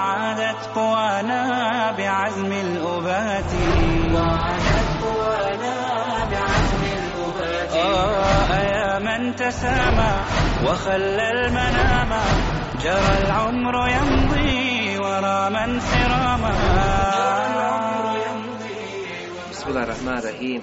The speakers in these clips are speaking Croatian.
وعادت قوانا بعزم الأبات. وعادت قوانا بعزم الأبات. آه يا من تسامى وخلى المنام. جرى العمر يمضي ورا من سراما. بسم الله الرحمن الرحيم.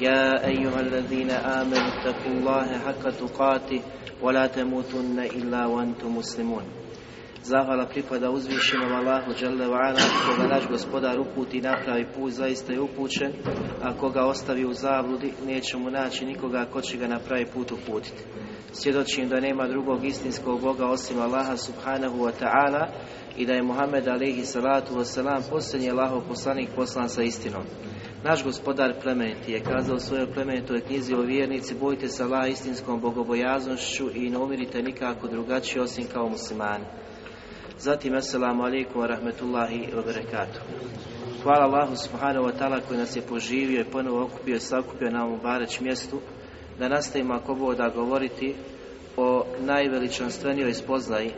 يا أيها الذين آمنوا اتقوا الله حق تقاته ولا تموتن إلا وأنتم مسلمون Zahvala pripada uzvišenom Allahu Đalla wa'ala, koga naš gospodar uputi napravi put, zaista je upućen, a koga ostavi u zabludi, neće mu naći nikoga ko će ga na pravi put uputiti. Svjedočim da nema drugog istinskog Boga osim Allaha subhanahu wa ta'ala i da je Muhammed alaihi salatu wasalam posljednji Allahov poslanik poslan sa istinom. Naš gospodar plemeniti je kazao svojoj plemenitoj knjizi o vjernici bojte se Allaha istinskom bogobojaznošću i ne umirite nikako drugačije osim kao muslimani. Zatim, assalamu alaikum wa rahmetullahi wa barakatuh. Hvala Allahu subhanahu wa ta'ala koji nas je poživio i ponovo okupio i sakupio na ovom bareć mjestu da nastavimo ako boda govoriti o najveličanstvenijoj spoznaji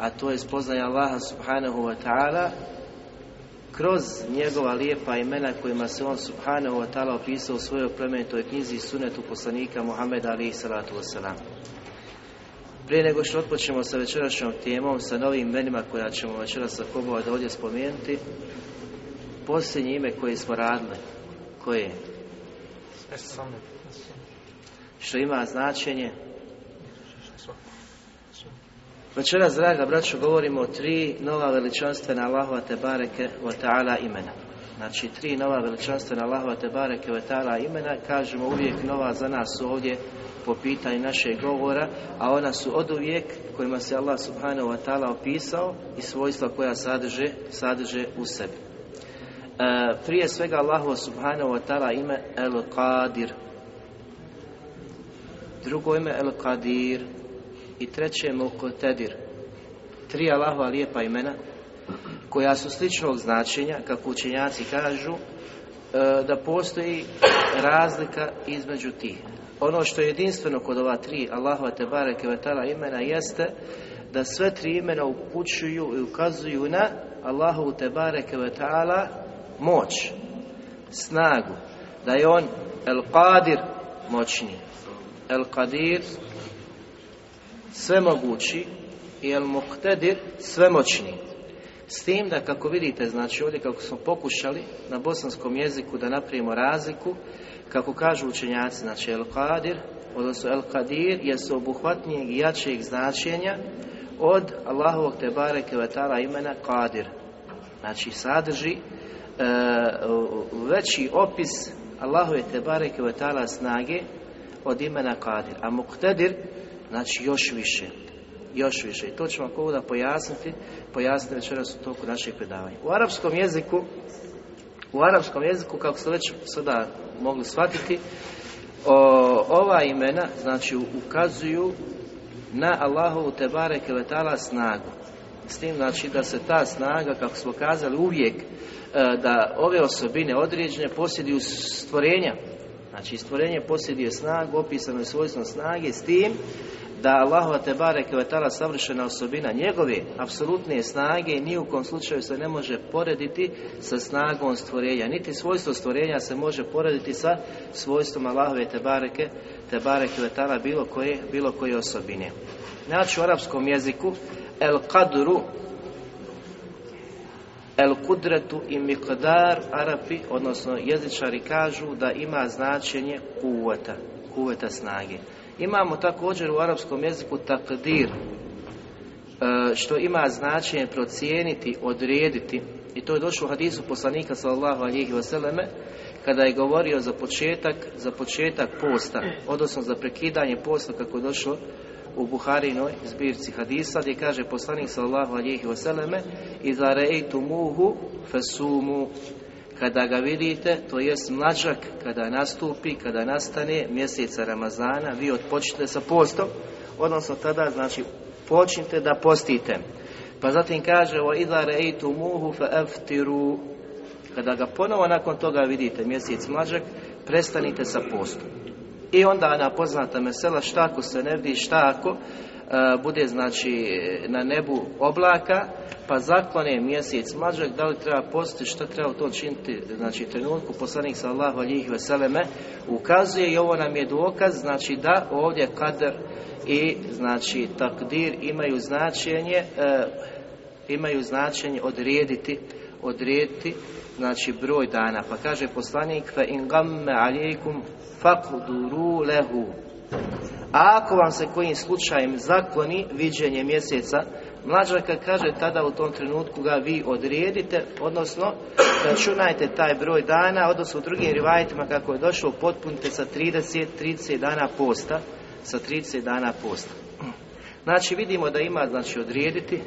a to je spoznaja Allaha subhanahu wa ta'ala kroz njegova lijepa imena kojima se on subhanahu wa ta'ala opisao u svojoj plemenitoj knjizi i sunetu poslanika Muhammeda alihi salatu wasalam. Prije nego što otpočnemo sa večerašnjom temom, sa novim imenima koja ćemo večeras ako da ovdje spomenuti, posljednje ime koje smo radili, koje je? Što ima značenje Večeras, draga braćo, govorimo o tri nova veličanstvena Allahova te bareke wa ta'ala imena. Znači, tri nova veličanstvena Allahova te bareke wa ta'ala imena, kažemo uvijek nova za nas ovdje po pitanju našeg govora, a ona su od uvijek kojima se Allah subhanahu wa ta'ala opisao i svojstva koja sadrže, sadrže u sebi. E, prije svega Allahu subhanahu wa ta'ala ime El Qadir. Drugo ime El Qadir i treće Muqtadir. Tri Allahova lijepa imena koja su sličnog značenja, kako učenjaci kažu, da postoji razlika između tih. Ono što je jedinstveno kod ova tri Allahova te bareke imena jeste da sve tri imena upućuju i ukazuju na Allahovu te bareke moć, snagu, da je on El Qadir moćni, El Qadir svemogući i El Muqtadir svemoćni. S tim da kako vidite, znači ovdje kako smo pokušali na bosanskom jeziku da napravimo razliku, kako kažu učenjaci, znači El Qadir, odnosno El Qadir je obuhvatnijeg i jačeg značenja od Allahovog te bareke vetala imena Qadir. Znači sadrži e, veći opis Allahove te bareke vetala snage od imena Qadir. A Muqtadir znači još više još više. I to ćemo ako da pojasniti pojasniti večeras u toku našeg predavanja. U arapskom jeziku u arapskom jeziku kako ste već sada mogli shvatiti o, ova imena znači ukazuju na Allahovu tebare keletala snagu. S tim znači da se ta snaga kako smo kazali uvijek da ove osobine određene posjeduju stvorenja znači stvorenje posjeduje snagu opisano je svojstvom snage s tim da Allahova te bareke vetala savršena osobina njegove apsolutne snage ni u kom slučaju se ne može porediti sa snagom stvorenja. Niti svojstvo stvorenja se može porediti sa svojstvom Allahove te bareke, te bareke vetala bilo koje, bilo koje osobine. Znači u arapskom jeziku el kadru El kudretu i miqdar Arapi, odnosno jezičari kažu da ima značenje kuveta, kuveta snage. Imamo također u arapskom jeziku takdir, e, što ima značenje procijeniti, odrediti, i to je došlo u hadisu poslanika sallallahu alihi vseleme, kada je govorio za početak, za početak posta, odnosno za prekidanje posta kako je došlo u Buharinoj zbirci hadisa gdje kaže poslanik sallallahu alihi vseleme i za muhu fesumu kada ga vidite, to jest mlađak kada nastupi, kada nastane mjeseca Ramazana, vi odpočite sa postom, odnosno tada znači počnite da postite. Pa zatim kaže o idha muhu fa aftiru kada ga ponovo nakon toga vidite mjesec mlađak, prestanite sa postom. I onda na poznata mesela šta ako se ne vidi, šta ako e, bude znači na nebu oblaka, pa zaklone mjesec mlađak, da li treba postiti, šta treba to činiti, znači trenutku poslanik sallahu alihi veseleme ukazuje i ovo nam je dokaz, znači da ovdje kader i znači takdir imaju značenje, e, imaju značenje odrediti, odrediti znači broj dana. Pa kaže poslanik fa in gamme alejkum faqduru lehu. A ako vam se kojim slučajem zakloni viđenje mjeseca, mlađaka kaže tada u tom trenutku ga vi odredite, odnosno računajte taj broj dana, odnosno u drugim rivajitima kako je došlo, potpunite sa 30, 30 dana posta, sa 30 dana posta. Znači vidimo da ima znači odrediti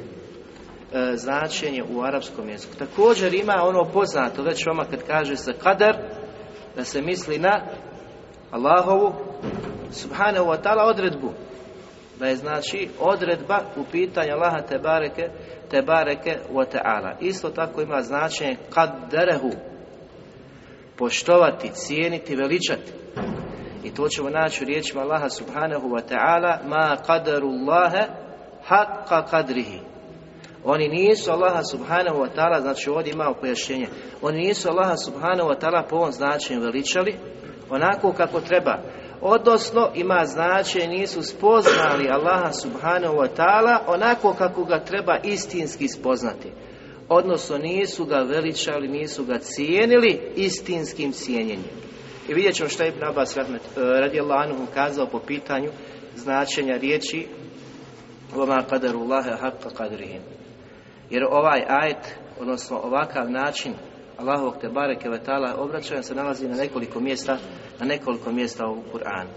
E, značenje u arapskom jeziku. Također ima ono poznato, već vama kad kaže se kadar, da se misli na Allahovu subhanahu wa ta'ala odredbu. Da je znači odredba u pitanju Allaha te bareke, te bareke wa ta'ala. Isto tako ima značenje kaderehu. Poštovati, cijeniti, veličati. I to ćemo naći u riječima Allaha subhanahu wa ta'ala ma qadarullaha haqqa qadrihi oni nisu Allaha subhanahu wa ta'ala, znači ovdje imamo pojašnjenje, oni nisu Allaha subhanahu wa ta'ala po ovom značenju veličali, onako kako treba. Odnosno ima značaj nisu spoznali Allaha subhanahu wa ta'ala onako kako ga treba istinski spoznati. Odnosno nisu ga veličali, nisu ga cijenili istinskim cijenjenjem. I vidjet ćemo što je Ibn Abbas e, radi Allah, kazao po pitanju značenja riječi Vama kadarullaha haqqa kadrihin jer ovaj ajet, odnosno ovakav način Allahovog te bareke vetala obraćanja se nalazi na nekoliko mjesta, na nekoliko mjesta u Kur'anu.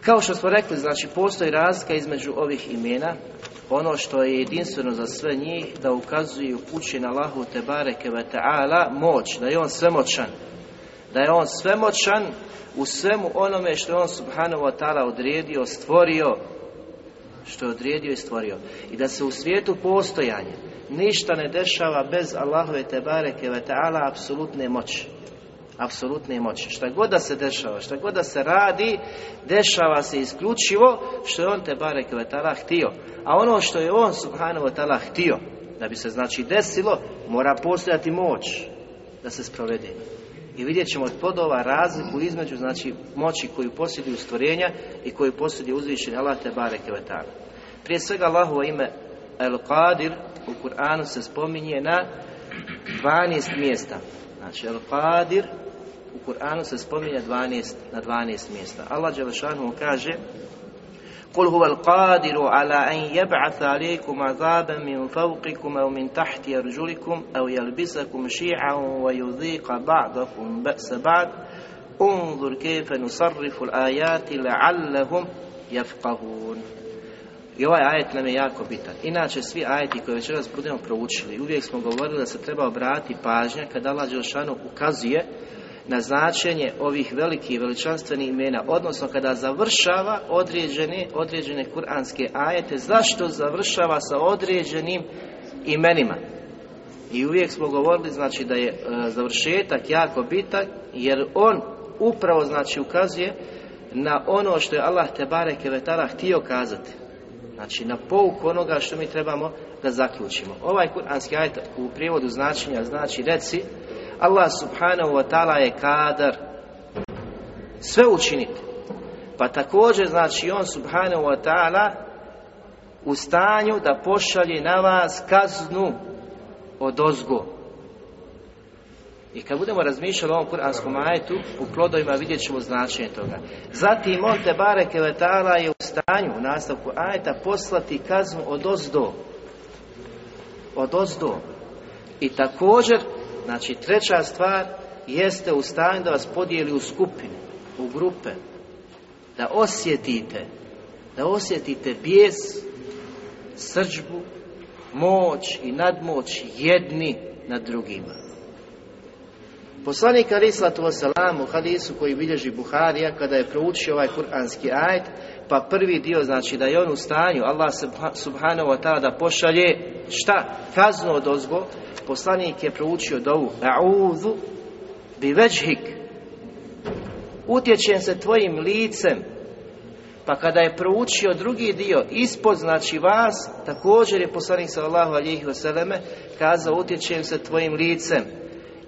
Kao što smo rekli, znači postoji razlika između ovih imena, ono što je jedinstveno za sve njih, da ukazuje i na Allahu te bareke ta'ala moć, da je on svemoćan, da je on svemoćan u svemu onome što je on subhanahu wa ta'ala odredio, stvorio, što je odredio i stvorio. I da se u svijetu postojanja ništa ne dešava bez Allahove te bareke ve ta'ala apsolutne moći. Apsolutne moći. Šta god da se dešava, šta god da se radi, dešava se isključivo što je on te bareke ve ta'ala htio. A ono što je on subhanahu wa ta'ala htio, da bi se znači desilo, mora postojati moć da se sprovede. I vidjet ćemo od podova razliku između znači moći koju posjeduju stvorenja i koju posjeduje uzvišenje Allah te bareke Prije svega Allahovo ime El Qadir u Kur'anu se spominje na 12 mjesta. Znači El Qadir u Kur'anu se spominje 12, na 12 mjesta. Allah Đelešanu kaže قل هو القادر على أن يبعث عليكم عذابا من فوقكم أو من تحت أرجلكم أو يلبسكم شيعا ويذيق بعضكم بأس بعض انظر كيف نصرف الآيات لعلهم يفقهون I ovaj ajet nam je jako bitan. Inače, svi ajeti koje večeras budemo proučili, uvijek smo govorili da se treba obratiti pažnja kada Allah Đelšanu ukazuje na značenje ovih velikih veličanstvenih imena, odnosno kada završava određene, određene kuranske ajete, zašto završava sa određenim imenima? I uvijek smo govorili znači da je e, završetak jako bitan jer on upravo znači ukazuje na ono što je Allah te bareke vetara htio kazati. Znači na pouku onoga što mi trebamo da zaključimo. Ovaj kuranski ajet u prijevodu značenja znači reci Allah subhanahu wa ta'ala je kadar sve učiniti. Pa također znači on subhanahu wa ta'ala u stanju da pošalje na vas kaznu od ozgo. I kad budemo razmišljali o ovom kuranskom ajetu, u plodovima vidjet ćemo značenje toga. Zatim on te bareke letala je stanju u nastavku ajeta poslati kaznu od ozdo. Od ozdo. I također, znači treća stvar, jeste u stanju da vas podijeli u skupine, u grupe, da osjetite, da osjetite bijes, srđbu, moć i nadmoć jedni nad drugima. Poslanik Ali Wasalam u hadisu koji bilježi Buharija kada je proučio ovaj kuranski ajet, pa prvi dio znači da je on u stanju, Allah subhanahu wa ta'ala da pošalje šta? Kaznu od ozgo, poslanik je proučio dovu. A'udhu bi veđhik. Utječem se tvojim licem. Pa kada je proučio drugi dio ispod znači vas također je poslanik sallallahu alihi vseleme kazao utječem se tvojim licem.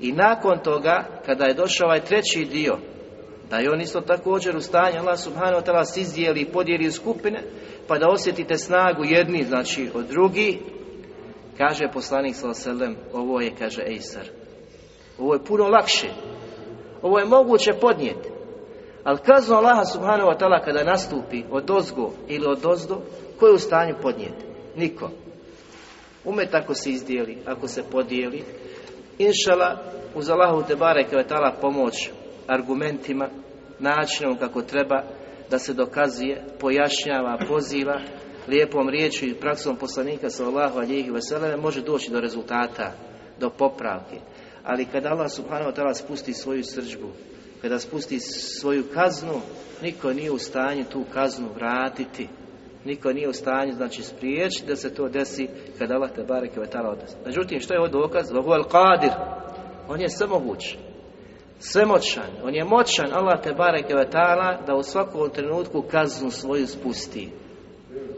I nakon toga kada je došao ovaj treći dio da je on isto također u stanju Allah subhanahu wa ta'ala izdijeli i podijeli u skupine pa da osjetite snagu jedni znači od drugi kaže poslanik sallallahu ovo je kaže Ejsar ovo je puno lakše ovo je moguće podnijeti ali kaznu Allaha subhanahu wa ta'ala kada nastupi od ozgo ili od ozdo, ko je u stanju podnijeti? Niko. Umet ako se izdijeli, ako se podijeli, inšala uz Allahu te bareke ta'ala pomoć argumentima, načinom kako treba da se dokazuje, pojašnjava, poziva, lijepom riječju i praksom poslanika sallallahu alihi veseleme može doći do rezultata, do popravke. Ali kada Allah subhanahu wa ta'ala spusti svoju srđbu, kada spusti svoju kaznu, niko nije u stanju tu kaznu vratiti. Niko nije u stanju, znači, spriječiti da se to desi kada Allah te bareke ve ta'ala odnosi. Međutim, što je ovo dokaz? Ovo je qadir. On je svemoguć. Svemoćan. On je moćan, Allah te bareke da u svakom trenutku kaznu svoju spusti.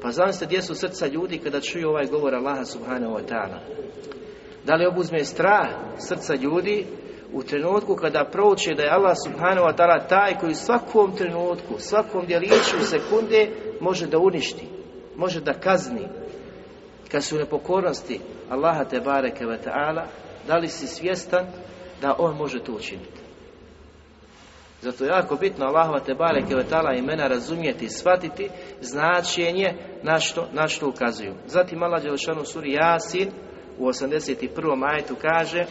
Pa zamislite gdje su srca ljudi kada čuju ovaj govor Allaha subhanahu wa ta'ala. Da li obuzme strah srca ljudi u trenutku kada prouče da je Allah subhanahu wa ta'ala taj koji u svakom trenutku, svakom djeliću sekunde može da uništi, može da kazni. Kad su nepokornosti Allaha te bareke ta'ala, da li si svjestan da on može to učiniti? Zato je jako bitno Allahova te bareke wa ta'ala imena razumjeti i shvatiti značenje na što, na što ukazuju. Zatim Allah Đelešanu suri Jasin u 81. ajetu kaže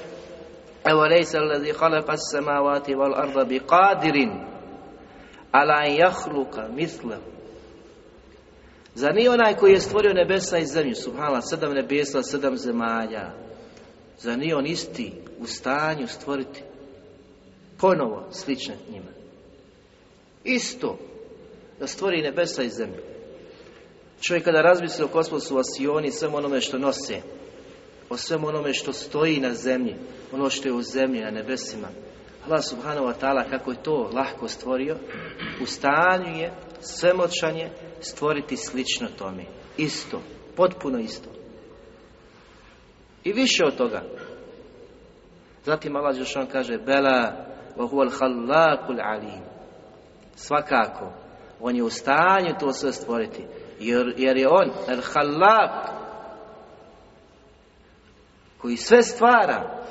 Evo lejsa allazi khalaqa as-samawati wal arda biqadirin ala an yakhluqa mithlahu Zar nije onaj koji je stvorio nebesa i zemlju, subhanallah, sedam nebesa, sedam zemalja, zar nije on isti u stanju stvoriti ponovo slične njima? Isto, da stvori nebesa i zemlju. Čovjek kada razmisli o kosmosu, o sioni, svemu onome što nose, o svemu onome što stoji na zemlji, ono što je u zemlji, na nebesima. Allah subhanahu wa ta'ala kako je to lahko stvorio, u stanju je svemoćan je stvoriti slično tome. Isto, potpuno isto. I više od toga. Zatim Allah Žešan kaže Bela Svakako, on je u stanju to sve stvoriti. Jer, jer je on al halak koji sve stvara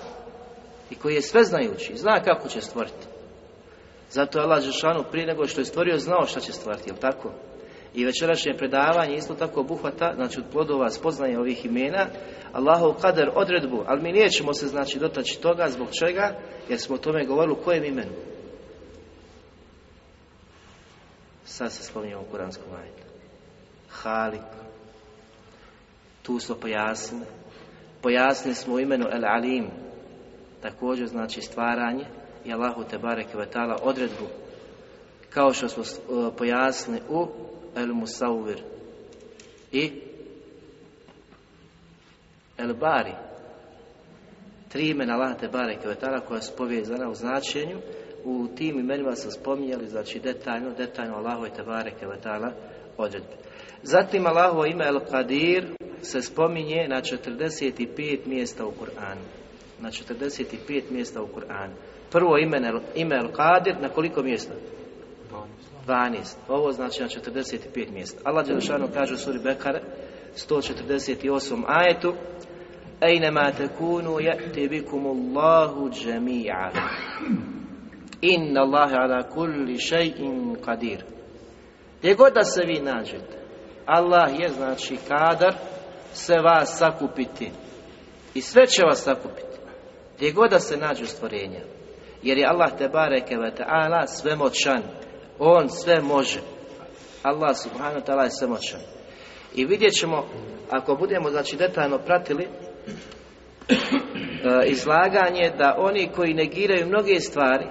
i koji je sve znajući, zna kako će stvoriti. Zato je Allah Žešanu prije nego što je stvorio znao šta će stvoriti, jel tako? I večerašnje predavanje isto tako obuhvata, znači od plodova spoznaje ovih imena, Allahov kader odredbu, ali mi nećemo se znači dotaći toga, zbog čega? Jer smo o tome govorili u kojem imenu. Sad se spominje u kuranskom ajetu. Halik. Tu smo pojasnili Pojasnili smo u imenu El Alim, također znači stvaranje i Allahu te bareke ve odredbu kao što smo uh, pojasnili u El Musawir i El Bari tri imena Allaha te bareke ve koja su povezana u značenju u tim imenima smo spominjali znači detaljno, detaljno Allahu te bareke ve odredbe. Zatim Allahovo ime El Qadir se spominje na 45 mjesta u Kur'anu. Na 45 mjesta u Kur'anu. Prvo ime, ime El Qadir na koliko mjesta? 12. Ovo znači na 45 mjesta. Allah Đelešanu kaže u suri Bekare 148 ajetu Ejnema tekunu ja'ti bikum Allahu džemi'a. Inna Allahe ala kulli še'in qadir. Gdje god da se vi nađete, Allah je znači kadar sve vas sakupiti. I sve će vas sakupiti. Gdje god da se nađu stvorenja. Jer je Allah te bareke ve ta'ala svemoćan. On sve može. Allah subhanahu ta'ala je svemoćan. I vidjet ćemo, ako budemo znači detaljno pratili e, izlaganje da oni koji negiraju mnoge stvari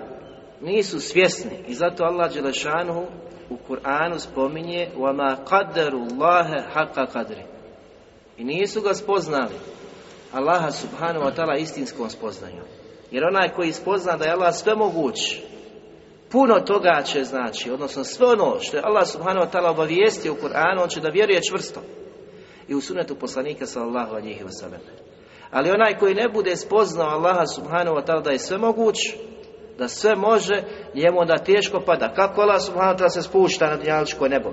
nisu svjesni i zato Allah Đelešanuhu u Kur'anu spominje وَمَا قَدَّرُ اللَّهَ حَقَّ قَدْرِ i nisu ga spoznali Allaha subhanahu wa ta'ala istinskom spoznaju jer onaj koji spozna da je Allah sve moguć puno toga će znači odnosno sve ono što je Allah subhanahu wa ta'ala obavijestio u Kur'anu on će da vjeruje čvrsto i u sunetu poslanika sallallahu alihi wasallam ali onaj koji ne bude spoznao Allaha subhanahu wa ta'ala da je sve moguć da sve može, njemu da teško pada. Kako Allah subhanahu wa ta'ala se spušta na dunjaličko nebo?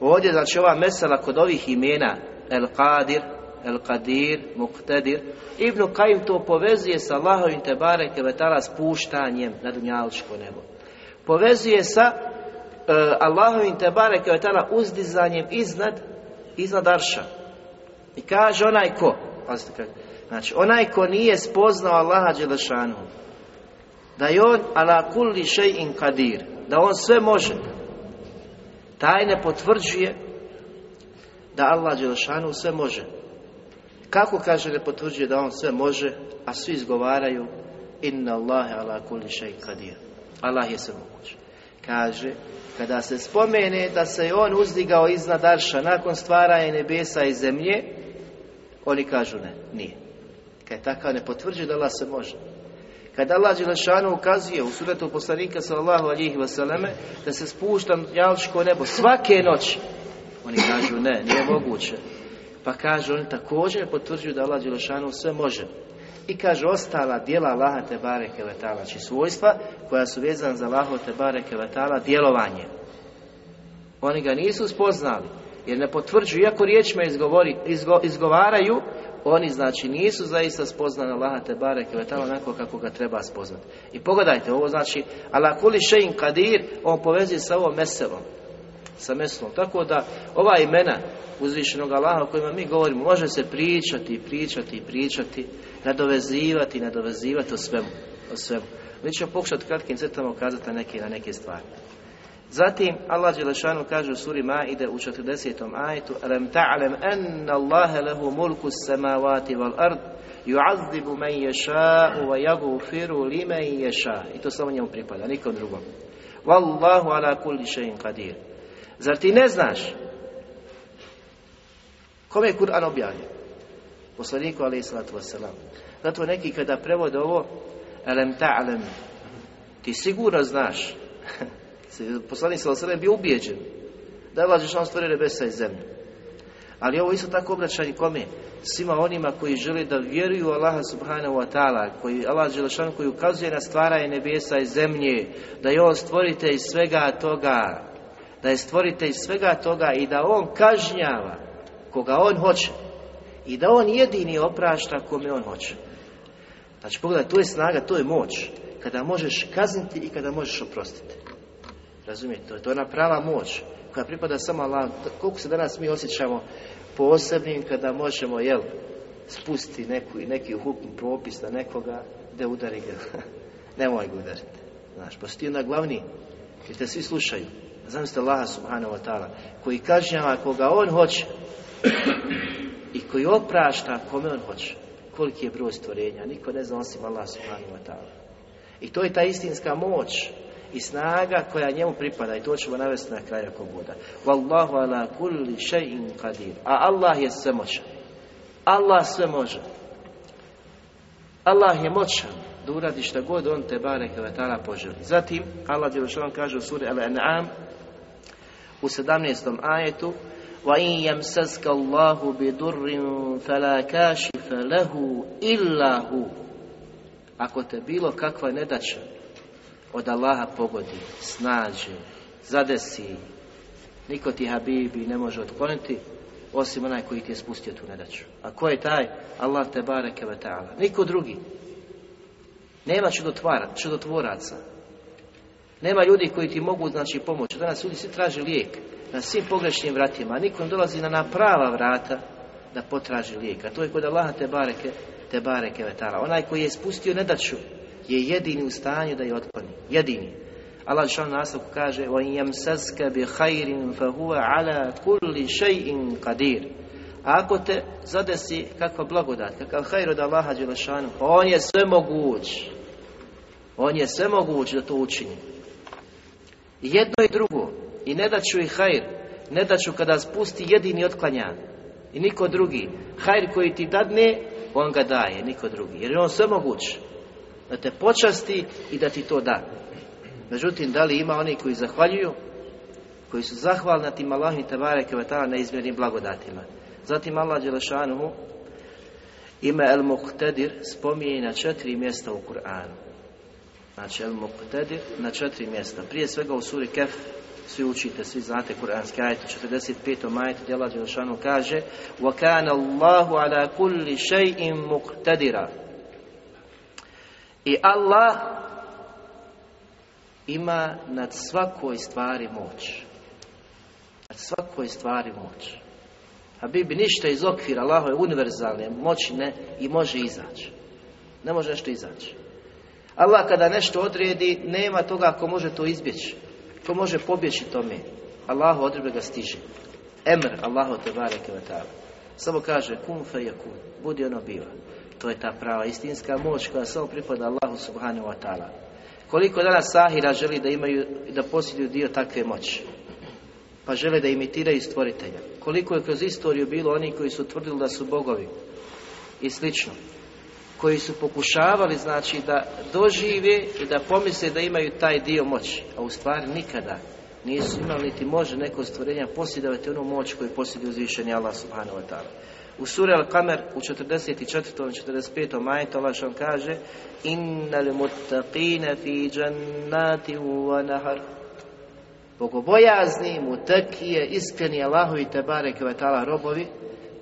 Ovdje, znači ova mesela kod ovih imena, El Qadir, El Qadir, Muqtadir, Ibn Kajim to povezuje sa Allahovim Tebare Kevetala spuštanjem na dunjaličko nebo. Povezuje sa uh, Allahovim Tebare Kevetala uzdizanjem iznad, iznad Arša. I kaže onaj ko, pazite kako, znači onaj ko nije spoznao Allaha Đelešanu, da je on ala kulli še'in kadir, da on sve može. Taj ne potvrđuje da Allah Đelšanu sve može. Kako kaže ne potvrđuje da on sve može, a svi izgovaraju inna Allahe ala kulli še'in kadir. Allah je sve moguće. Kaže, kada se spomene da se je on uzdigao iznad Arša nakon stvaranja nebesa i zemlje, oni kažu ne, nije. Je takav ne potvrđuje da Allah se može. Kada Allah Đelešanu ukazuje u suretu poslanika sallallahu alihi vseleme da se spušta jalčko nebo svake noći, oni kažu ne, nije moguće. Pa kažu oni također potvrđuju da Allah Đelešanu sve može. I kaže ostala dijela Allaha te bareke znači svojstva koja su vezana za Allaha te bareke djelovanje. Oni ga nisu spoznali, jer ne potvrđuju, iako riječima izgovori, izgo, izgovaraju, oni znači nisu zaista spoznani Allaha te bareke onako kako ga treba spoznati. I pogledajte, ovo znači ala kuli šein kadir, on povezuje sa ovom meselom, sa meselom. Tako da ova imena uzvišenog Allaha o kojima mi govorimo, može se pričati, pričati, pričati, nadovezivati, nadovezivati o svemu, o svemu. Mi ćemo pokušati kratkim crtama ukazati neke, na neke stvari. Zatim Allah Đelešanu kaže u suri Maide u 40. ajetu Alam ta'lam anna Allahe lehu mulku samavati wal ard yu'azzibu man yasha'u wa yaghfiru liman yasha. I to samo njemu pripada, nikom drugom. Wallahu ala kulli shay'in qadir. Zar ti ne znaš kome je Kur'an objavio? Poslaniku alaihi salatu wassalam. Zato neki kada prevode ovo Alam ta'lam ti sigurno znaš poslanik sa osrem bio ubijeđen da je Žešan stvori nebesa i zemlju. Ali ovo isto tako obraćanje kome? Svima onima koji žele da vjeruju Allaha subhanahu wa ta'ala, koji Allah Žešan koji ukazuje na stvaranje nebesa i zemlje, da je on stvorite iz svega toga, da je stvorite iz svega toga i da on kažnjava koga on hoće i da on jedini oprašta kome on hoće. Znači pogledaj, to je snaga, to je moć. Kada možeš kazniti i kada možeš oprostiti. Razumijete, to je, ona prava moć koja pripada samo Allah. Koliko se danas mi osjećamo posebnim kada možemo, jel, spustiti neku, neki hukm propis na nekoga, da udari ga. Nemoj ga udariti. Znaš, ti onda glavni, jer te svi slušaju. Znam ste Allah subhanahu wa ta'ala, koji kažnjava koga on hoće i koji oprašta kome on hoće. Koliki je broj stvorenja, niko ne zna osim Allah subhanahu wa ta'ala. I to je ta istinska moć i snaga koja njemu pripada i to ćemo navesti na kraju ako bude. Wallahu ala kulli shay'in qadir. A Allah je svemoćan. Allah sve može. Allah je moćan da uradi šta god on te bare kvetala poželi. Zatim Allah Đelešan kaže u suri Al-An'am u 17. ajetu وَإِنْ يَمْسَسْكَ اللَّهُ بِدُرٍّ فَلَا كَاشِفَ لَهُ إِلَّا هُ Ako te bilo kakva nedaća od Allaha pogodi, snađe, zadesi, niko ti Habibi ne može otkloniti, osim onaj koji ti je spustio tu nedaću. A ko je taj? Allah te bareke ve ta'ala. Niko drugi. Nema čudotvara, čudotvoraca. Nema ljudi koji ti mogu znači pomoći. Danas ljudi svi traže lijek na svim pogrešnim vratima, a niko ne dolazi na, na prava vrata da potraži lijek. A to je kod Allaha te bareke, te bareke ve ta'ala. Onaj koji je spustio nedaću je jedini u stanju da je otkloni. Jedini. Allah šal nastavku kaže وَإِنْ يَمْسَسْكَ بِخَيْرٍ فَهُوَ عَلَى كُلِّ شَيْءٍ قَدِيرٍ A ako te zadesi kakva blagodat, kakav hajr od Allaha Đelešanu, pa on je sve moguć. On je sve moguć da to učini. I jedno i drugo. I ne da ću i hajr. Ne da ću kada spusti jedini otklanja. I niko drugi. Hajr koji ti dadne, on ga daje, niko drugi. Jer je on sve moguć. Da te počasti i da ti to da. Međutim, da li ima oni koji zahvaljuju, koji su zahvalni na tim Allahim Tebare Kvetala neizmjernim blagodatima. Zatim Allah Đelešanuhu ime El Muqtadir spominje na četiri mjesta u Kur'anu. Znači El Muqtadir na četiri mjesta. Prije svega u suri Kef svi učite, svi znate kuranski ajet u 45. majetu gdje Allah Đelešanuhu kaže وَكَانَ اللَّهُ عَلَى كُلِّ شَيْءٍ مُقْتَدِرًا I Allah ima nad svakoj stvari moć. Nad svakoj stvari moć. A bi ništa iz okvira Allahove univerzalne moći ne i može izaći. Ne može nešto izaći. Allah kada nešto odredi, nema toga ko može to izbjeći. Ko može pobjeći tome. Allahu odredbe ga stiže. Emr, Allahu te bareke Samo kaže, kun fe je kun. Budi ono biva. To je ta prava istinska moć koja samo pripada Allahu subhanahu wa ta'ala. Koliko danas sahira želi da imaju da posjeduju dio takve moći? Pa žele da imitiraju stvoritelja. Koliko je kroz istoriju bilo oni koji su tvrdili da su bogovi i slično. Koji su pokušavali znači da dožive i da pomisle da imaju taj dio moći. A u stvari nikada nisu imali niti može neko stvorenja posjedovati onu moć koju posjeduje uzvišeni Allah subhanahu wa ta'ala. U suri Al-Kamer u 44. i 45. majetu Allah što kaže Innal muttaqina fi jannati wa nahar Bogobojazni, mutakije, iskreni Allahovi te vetala robovi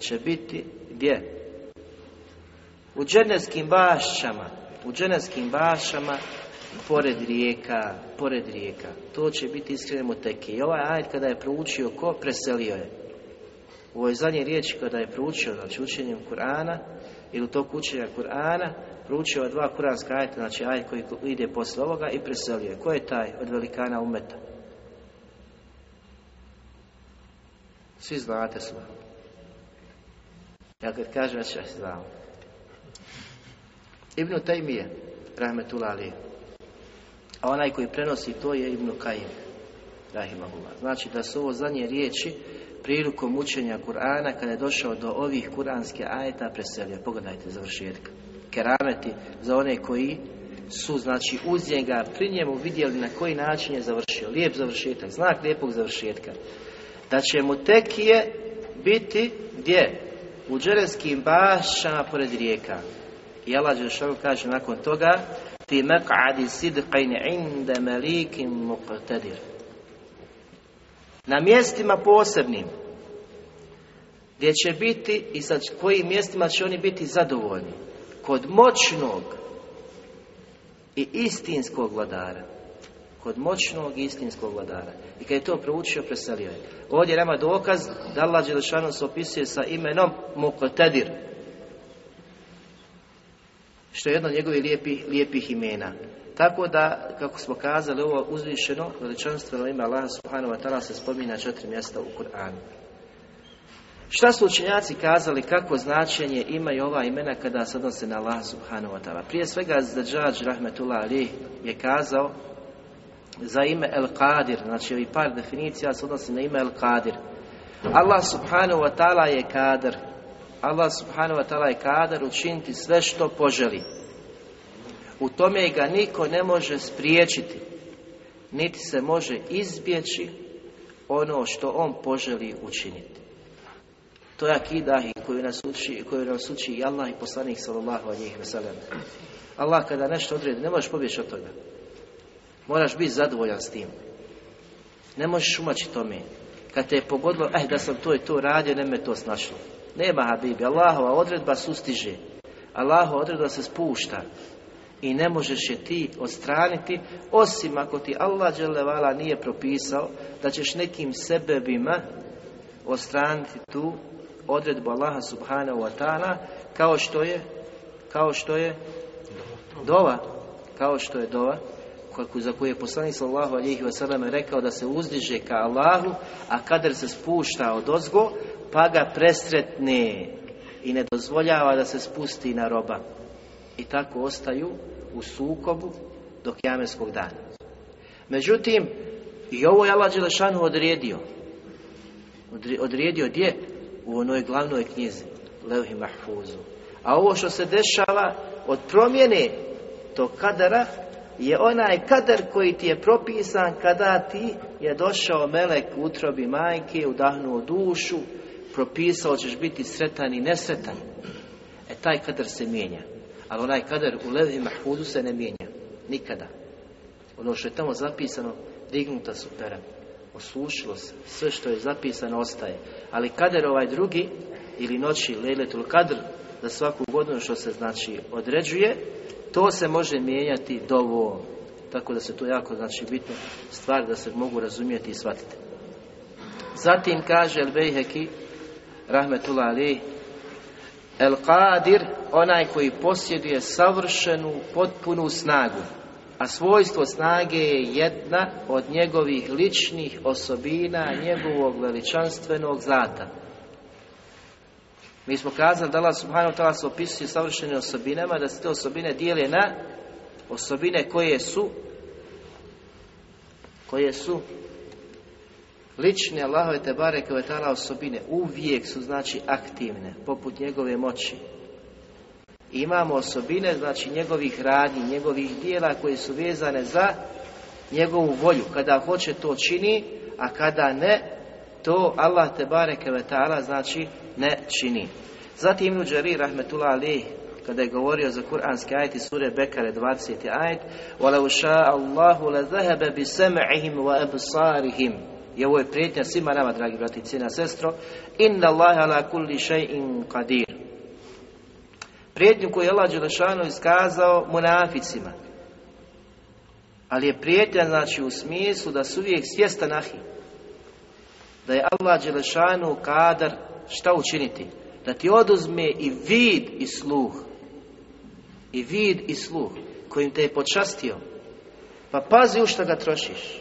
će biti gdje? U dženevskim bašćama, u dženevskim bašama pored rijeka, pored rijeka. To će biti iskreni mutakije. I ovaj ajd kada je proučio ko, preselio je. U ovoj zadnje riječi kada je proučio, znači učenjem Kur'ana, ili to učenja Kur'ana, proučio ova dva kuranska ajta, znači aj koji ide posle ovoga i preselio je. Ko je taj od velikana umeta? Svi znate sve. Ja kad kažem, ja znam. Ibnu Taymiye, rahmetullah. A onaj koji prenosi to je Ibnu Kajim, rahimahullah. Znači da su ovo zadnje riječi prilikom učenja Kur'ana kada je došao do ovih kuranske ajeta preselio. Pogledajte završetka. Kerameti za one koji su znači uz njega pri njemu vidjeli na koji način je završio. Lijep završetak, znak lijepog završetka. Da će mu tekije biti gdje? U džerenskim bašama pored rijeka. I Allah Đelšanu kaže nakon toga fi meq'adi sidqajn inda malikim muqtadir. Na mjestima posebnim gdje će biti i sa kojim mjestima će oni biti zadovoljni kod moćnog i istinskog vladara. Kod moćnog i istinskog vladara. I kad je to proučio preselio je. Ovdje nema dokaz da Allah Đelešanu se opisuje sa imenom Muqtadir što je jedno od njegovih lijepih, lijepih imena tako da, kako smo kazali, ovo uzvišeno, veličanstveno ime Allah subhanahu wa ta'ala se spominje na četiri mjesta u Kur'anu. Šta su učenjaci kazali, kako značenje imaju ova imena kada se odnose na Allah subhanahu wa ta'ala? Prije svega Zadžađ rahmetullah ali je kazao za ime El Qadir, znači ovi par definicija se odnose na ime El Qadir. Allah subhanahu wa ta'ala je kadar. Allah subhanahu wa ta'ala je kadar učiniti sve što poželi. U tome ga niko ne može spriječiti, niti se može izbjeći ono što on poželi učiniti. To je akida koju nas uči, koju nas uči i Allah i poslanik sallallahu alejhi ve sellem. Allah kada nešto odredi, ne možeš pobjeći od toga. Moraš biti zadovoljan s tim. Ne možeš umaći tome. Kad te je pogodilo, eh da sam to i to radio, ne me to snašlo. Nema Habibi, Allahova odredba sustiže. Allahova odredba se spušta i ne možeš je ti odstraniti osim ako ti Allah dželevala nije propisao da ćeš nekim sebebima odstraniti tu odredbu Allaha subhanahu wa ta'ala kao što je kao što je dova kao što je dova za koju je poslanik sallallahu alihi wasallam rekao da se uzdiže ka Allahu a kader se spušta od ozgo pa ga presretne i ne dozvoljava da se spusti na roba i tako ostaju u sukobu do kjameskog dana. Međutim, i ovo je Allah Đelešanu odredio. Odredio gdje? U onoj glavnoj knjizi, Levhi Mahfuzu. A ovo što se dešava od promjene tog kadara je onaj kadar koji ti je propisan kada ti je došao melek u utrobi majke, udahnuo dušu, propisao ćeš biti sretan i nesretan. E taj kadar se mijenja. Ali onaj kadar u levi mahfudu se ne mijenja. Nikada. Ono što je tamo zapisano, dignuta su pera. Osušilo se. Sve što je zapisano ostaje. Ali kader ovaj drugi, ili noći lejletul kadr, za svaku godinu što se znači određuje, to se može mijenjati dovoljno. Tako da se to jako znači bitno stvar da se mogu razumjeti i shvatiti. Zatim kaže El Bejheki, rahmetullah ali, El Qadir, onaj koji posjeduje savršenu, potpunu snagu, a svojstvo snage je jedna od njegovih ličnih osobina njegovog veličanstvenog zata. Mi smo kazali da Allah subhanahu ta'ala se opisuje savršenim osobinama, da se te osobine dijele na osobine koje su koje su lične Allahove te bareke osobine. Uvijek su znači aktivne poput njegove moći. Imamo osobine znači njegovih radnji njegovih dijela koje su vezane za njegovu volju. Kada hoće to čini a kada ne to Allah te bareke znači ne čini zatim Ibn Đarir rahmetullah ali kada je govorio za kuranski ajet iz sure Bekare 20. ajet وَلَوْ شَاءَ اللَّهُ لَذَهَبَ بِسَمْعِهِمْ وَأَبْصَارِهِمْ i ovo je prijetnja svima nama, dragi brati i cijena sestro, inna Allahe ala kulli shay'in qadir. Prijetnju koju je Allah Đelešanu iskazao munaficima. Ali je prijetnja, znači, u smislu da su uvijek svjestan ahi. da je Allah Đelešanu kadar šta učiniti? Da ti oduzme i vid i sluh. I vid i sluh kojim te je počastio. Pa pazi u što ga trošiš.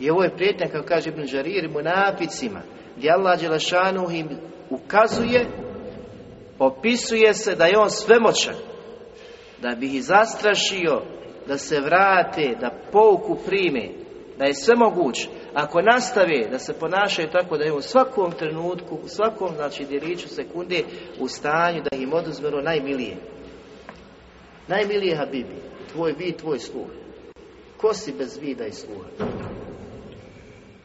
I ovo je prijetnja, kao kaže Ibn Đarir, munaficima, gdje Allah Đelešanu im ukazuje, opisuje se da je on svemoćan, da bi ih zastrašio, da se vrate, da pouku prime, da je sve moguć. Ako nastave da se ponašaju tako da je u svakom trenutku, u svakom znači djeliću sekunde u stanju da im oduzme ono najmilije. Najmilije Habibi, tvoj vid, tvoj sluh. Ko si bez vida i sluha?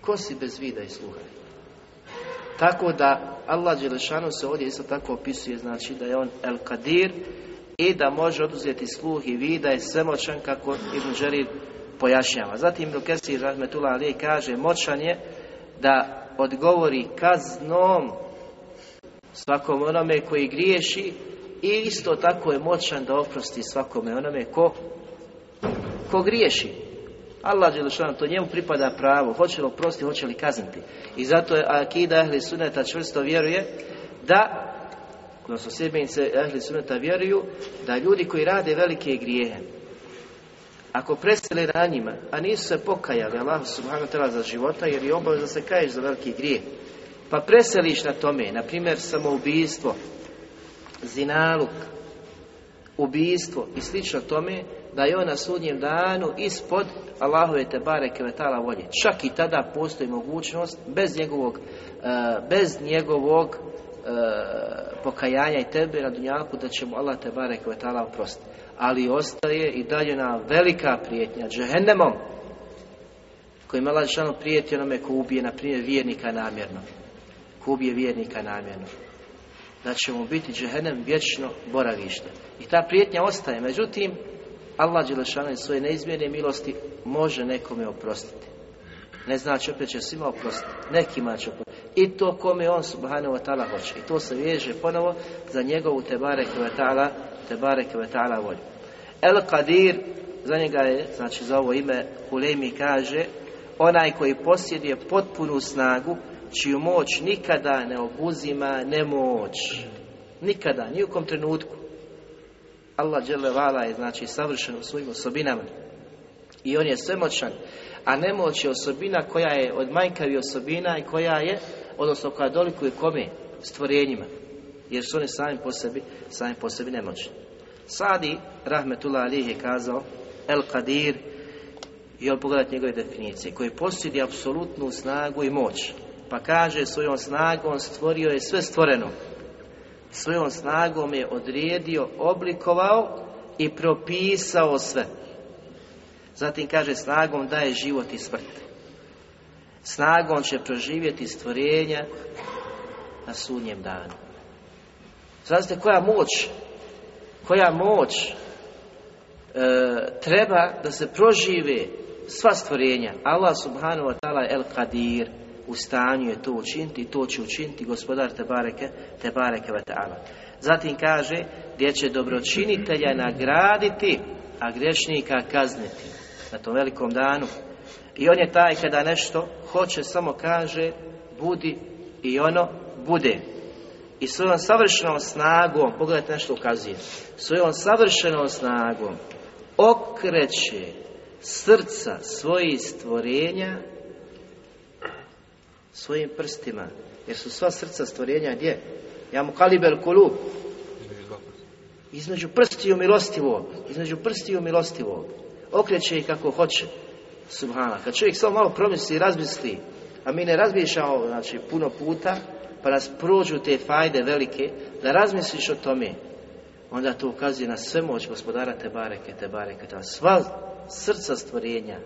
Ko si bez vida i sluha? Tako da Allah Đelešanu se ovdje isto tako opisuje, znači da je on El Kadir i da može oduzeti sluh i vida je svemoćan kako Ibn Đerir pojašnjava. Zatim Ibn Kesir Rahmetullah Ali kaže moćan je da odgovori kaznom svakom onome koji griješi i isto tako je moćan da oprosti svakome onome ko, ko griješi. Allah Đelešanu, to njemu pripada pravo, hoće li oprostiti, hoće li kazniti. I zato je Akida Ahli Suneta čvrsto vjeruje da, odnosno sjebenice Ahli Suneta vjeruju, da ljudi koji rade velike grijehe, ako presele na njima, a nisu se pokajali Allah subhanahu wa ta'ala za života, jer je obaveza se kaješ za veliki grijeh, pa preseliš na tome, na primjer samoubijstvo, zinaluk, ubijstvo i slično tome, da je on na sudnjem danu ispod Allahove te bareke volje. Čak i tada postoji mogućnost bez njegovog, e, bez njegovog pokajanja i tebe na dunjaku da će mu Allah te bareke vetala oprostiti. Ali ostaje i dalje na velika prijetnja džehennemom kojim Allah šano prijeti onome ko ubije, na primjer, vjernika namjerno. Ko ubije vjernika namjerno. Da će mu biti džehennem vječno boravište. I ta prijetnja ostaje. Međutim, Allah Đelešanu svoje neizmjerne milosti može nekome oprostiti. Ne znači opet će svima oprostiti. Nekima će oprostiti. I to kome on subhanahu wa ta'ala hoće. I to se veže ponovo za njegovu tebare ta'ala tebare ta'ala volju. El Qadir, za njega je, znači za ovo ime Hulemi kaže, onaj koji posjeduje potpunu snagu, čiju moć nikada ne obuzima nemoć. Nikada, ni u kom trenutku. Allah vala je znači savršen u svojim osobinama. I on je svemoćan, a nemoć je osobina koja je od manjkavi osobina i koja je, odnosno koja dolikuje kome? Stvorenjima. Jer su oni sami po sebi, sami po sebi nemoćni. Sadi, rahmetullah alih je kazao, El Qadir, i on pogledati njegove definicije, koji posjedi apsolutnu snagu i moć. Pa kaže, svojom snagom stvorio je sve stvoreno. Svojom snagom je odrijedio, oblikovao i propisao sve. Zatim kaže, snagom daje život i smrt. Snagom će proživjeti stvorenja na sudnjem danu. Znate koja moć, koja moć e, treba da se prožive sva stvorenja. Allah subhanahu wa ta'ala el qadir u stanju je to učiniti to će učiniti gospodar Tebareke, Tebareke wa ta'ala. Zatim kaže gdje će dobročinitelja nagraditi, a grešnika kazniti na tom velikom danu. I on je taj kada nešto hoće, samo kaže budi i ono bude. I svojom savršenom snagom, pogledajte nešto ukazuje, svojom savršenom snagom okreće srca svojih stvorenja svojim prstima. Jer su sva srca stvorenja gdje? Ja mu kalibel kulu. Između prstiju milostivog. Između prstiju milostivog. Okreće ih kako hoće. Subhana. Kad čovjek samo malo promisli i razmisli, a mi ne razmišljamo znači, puno puta, pa nas prođu te fajde velike, da razmisliš o tome, onda to ukazuje na sve moć gospodara te bareke, te bareke, ta sva srca stvorenja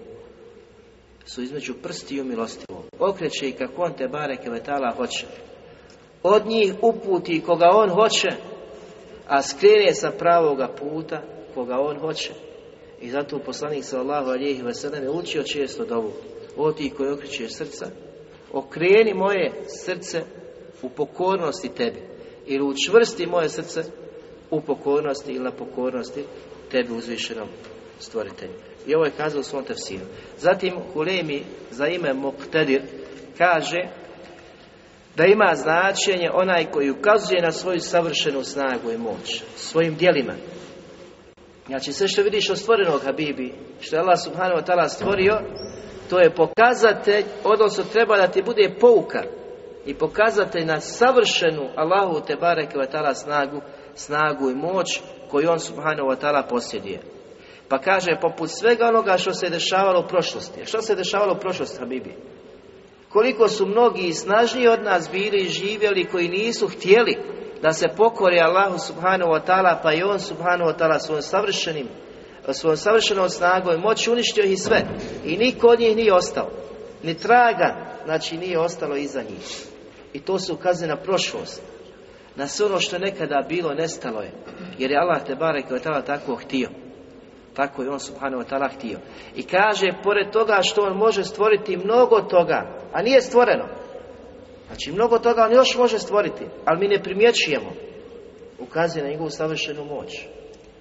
su između prsti i milostivo. Okreće i kako on te bareke vetala hoće. Od njih uputi koga on hoće, a skrene sa pravoga puta koga on hoće. I zato poslanik sallallahu alihi wasallam je učio često dovu. O ti koji okreće srca, okreni moje srce u pokornosti tebi. Ili učvrsti moje srce u pokornosti ili na pokornosti tebi uzvišenom stvoritelju. I ovo je kazao u svom tefsiru. Zatim Hulemi za ime Moktedir kaže da ima značenje onaj koji ukazuje na svoju savršenu snagu i moć svojim dijelima. Znači sve što vidiš od stvorenog Habibi, što je Allah subhanahu wa ta'ala stvorio, to je pokazatelj, odnosno treba da ti bude pouka i pokazatelj na savršenu Allahu te bareke wa ta'ala snagu, snagu i moć koju on subhanahu wa ta'ala posjeduje. Pa kaže, poput svega onoga što se dešavalo u prošlosti. Što se dešavalo u prošlosti, Habibi? Koliko su mnogi snažniji od nas bili i živjeli koji nisu htjeli da se pokori Allahu subhanahu wa ta'ala, pa i on subhanahu wa ta'ala svojom savršenim svojom savršenom snagom i moći uništio ih sve. I niko od njih nije ostao. Ni traga, znači nije ostalo iza njih. I to se ukazuje na prošlost. Na sve ono što je nekada bilo, nestalo je. Jer je Allah te barek tako htio. Tako je on subhanahu wa ta'ala htio. I kaže, pored toga što on može stvoriti mnogo toga, a nije stvoreno. Znači, mnogo toga on još može stvoriti, ali mi ne primjećujemo. Ukazuje na njegovu savršenu moć.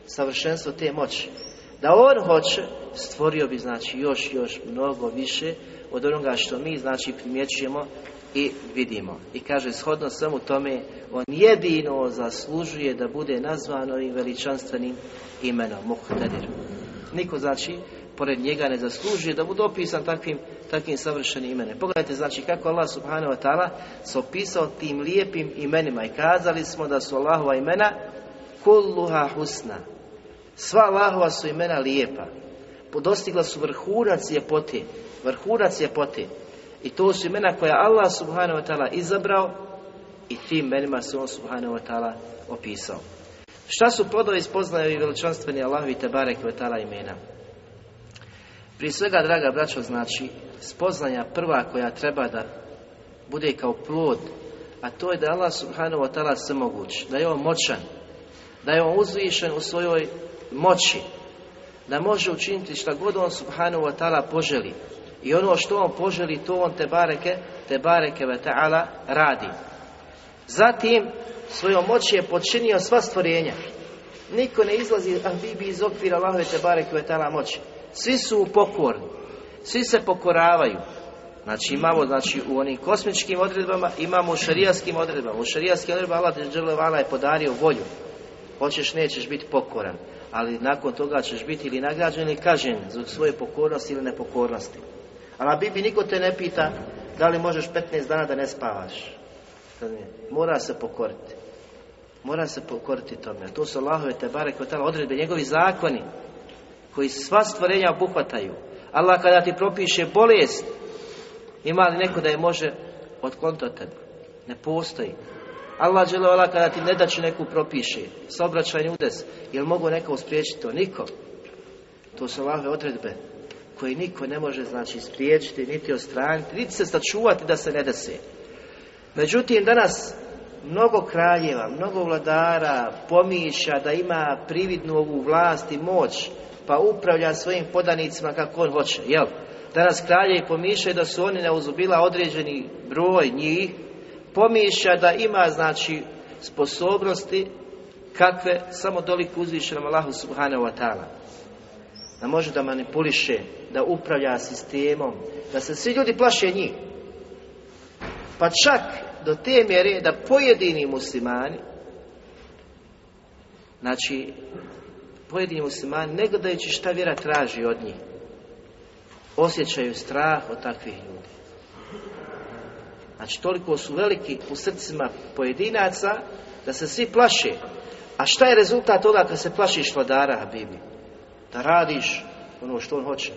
Savršenstvo te moći. Da on hoće, stvorio bi, znači, još, još mnogo više od onoga što mi, znači, primjećujemo i vidimo. I kaže, shodno samo tome, on jedino zaslužuje da bude nazvan ovim veličanstvenim imenom, Muhtadir. Niko, znači, pored njega ne zaslužuje da bude opisan takvim, takvim savršenim imenom. Pogledajte, znači, kako Allah subhanahu wa ta'ala se opisao tim lijepim imenima i kazali smo da su Allahova imena kulluha husna. Sva Allahova su imena lijepa. Podostigla su vrhunac ljepote. Vrhunac ljepote. I to su imena koja Allah subhanahu wa ta'ala izabrao i tim imenima se on subhanahu wa ta'ala opisao. Šta su plodovi spoznaju i veličanstveni Allahovi te barek wa ta'ala imena? Prije svega, draga braćo, znači spoznanja prva koja treba da bude kao plod, a to je da Allah subhanahu wa ta'ala sve moguć, da je on moćan, da je on uzvišen u svojoj moći, da može učiniti šta god on subhanahu wa ta'ala poželi, I ono što on poželi, to on te bareke, te bareke ve ta'ala radi. Zatim, svojom moći je počinio sva stvorenja. Niko ne izlazi ah, bi iz okvira Allahove te bareke ve ta'ala moći. Svi su pokorni. Svi se pokoravaju. Znači imamo znači, u onim kosmičkim odredbama, imamo u šarijaskim odredbama. U šarijaskim odredbama Allah je podario volju. Hoćeš, nećeš biti pokoran. Ali nakon toga ćeš biti ili nagrađen ili kažen zbog svoje pokornosti ili nepokornosti. A na Bibi niko te ne pita da li možeš 15 dana da ne spavaš. Mora se pokoriti. Mora se pokoriti tome. To su Allahove te barek odredbe, njegovi zakoni koji sva stvorenja obuhvataju. Allah kada ti propiše bolest, ima li neko da je može otkloniti od tebe? Ne postoji. Allah Allah kada ti ne daću neku propiše, saobraćajni udes, jel mogu neko uspriječiti to? Niko. To su Allahove odredbe koje niko ne može znači spriječiti, niti ostraniti, niti se sačuvati da se ne desi. Međutim, danas mnogo kraljeva, mnogo vladara pomišlja da ima prividnu ovu vlast i moć, pa upravlja svojim podanicima kako on hoće, jel? Danas kralje pomišljaju da su oni neuzubila određeni broj njih, pomišlja da ima, znači, sposobnosti kakve samo toliko uzvišenom Allahu subhanahu wa ta'ala. Da može da manipuliše, da upravlja sistemom, da se svi ljudi plaše njih. Pa čak do te mjere da pojedini muslimani, znači pojedini muslimani, ne gledajući šta vjera traži od njih, osjećaju strah od takvih ljudi. Znači, toliko su veliki u srcima pojedinaca da se svi plaše. A šta je rezultat toga kad se plašiš vladara, Habibi? Da radiš ono što on hoće.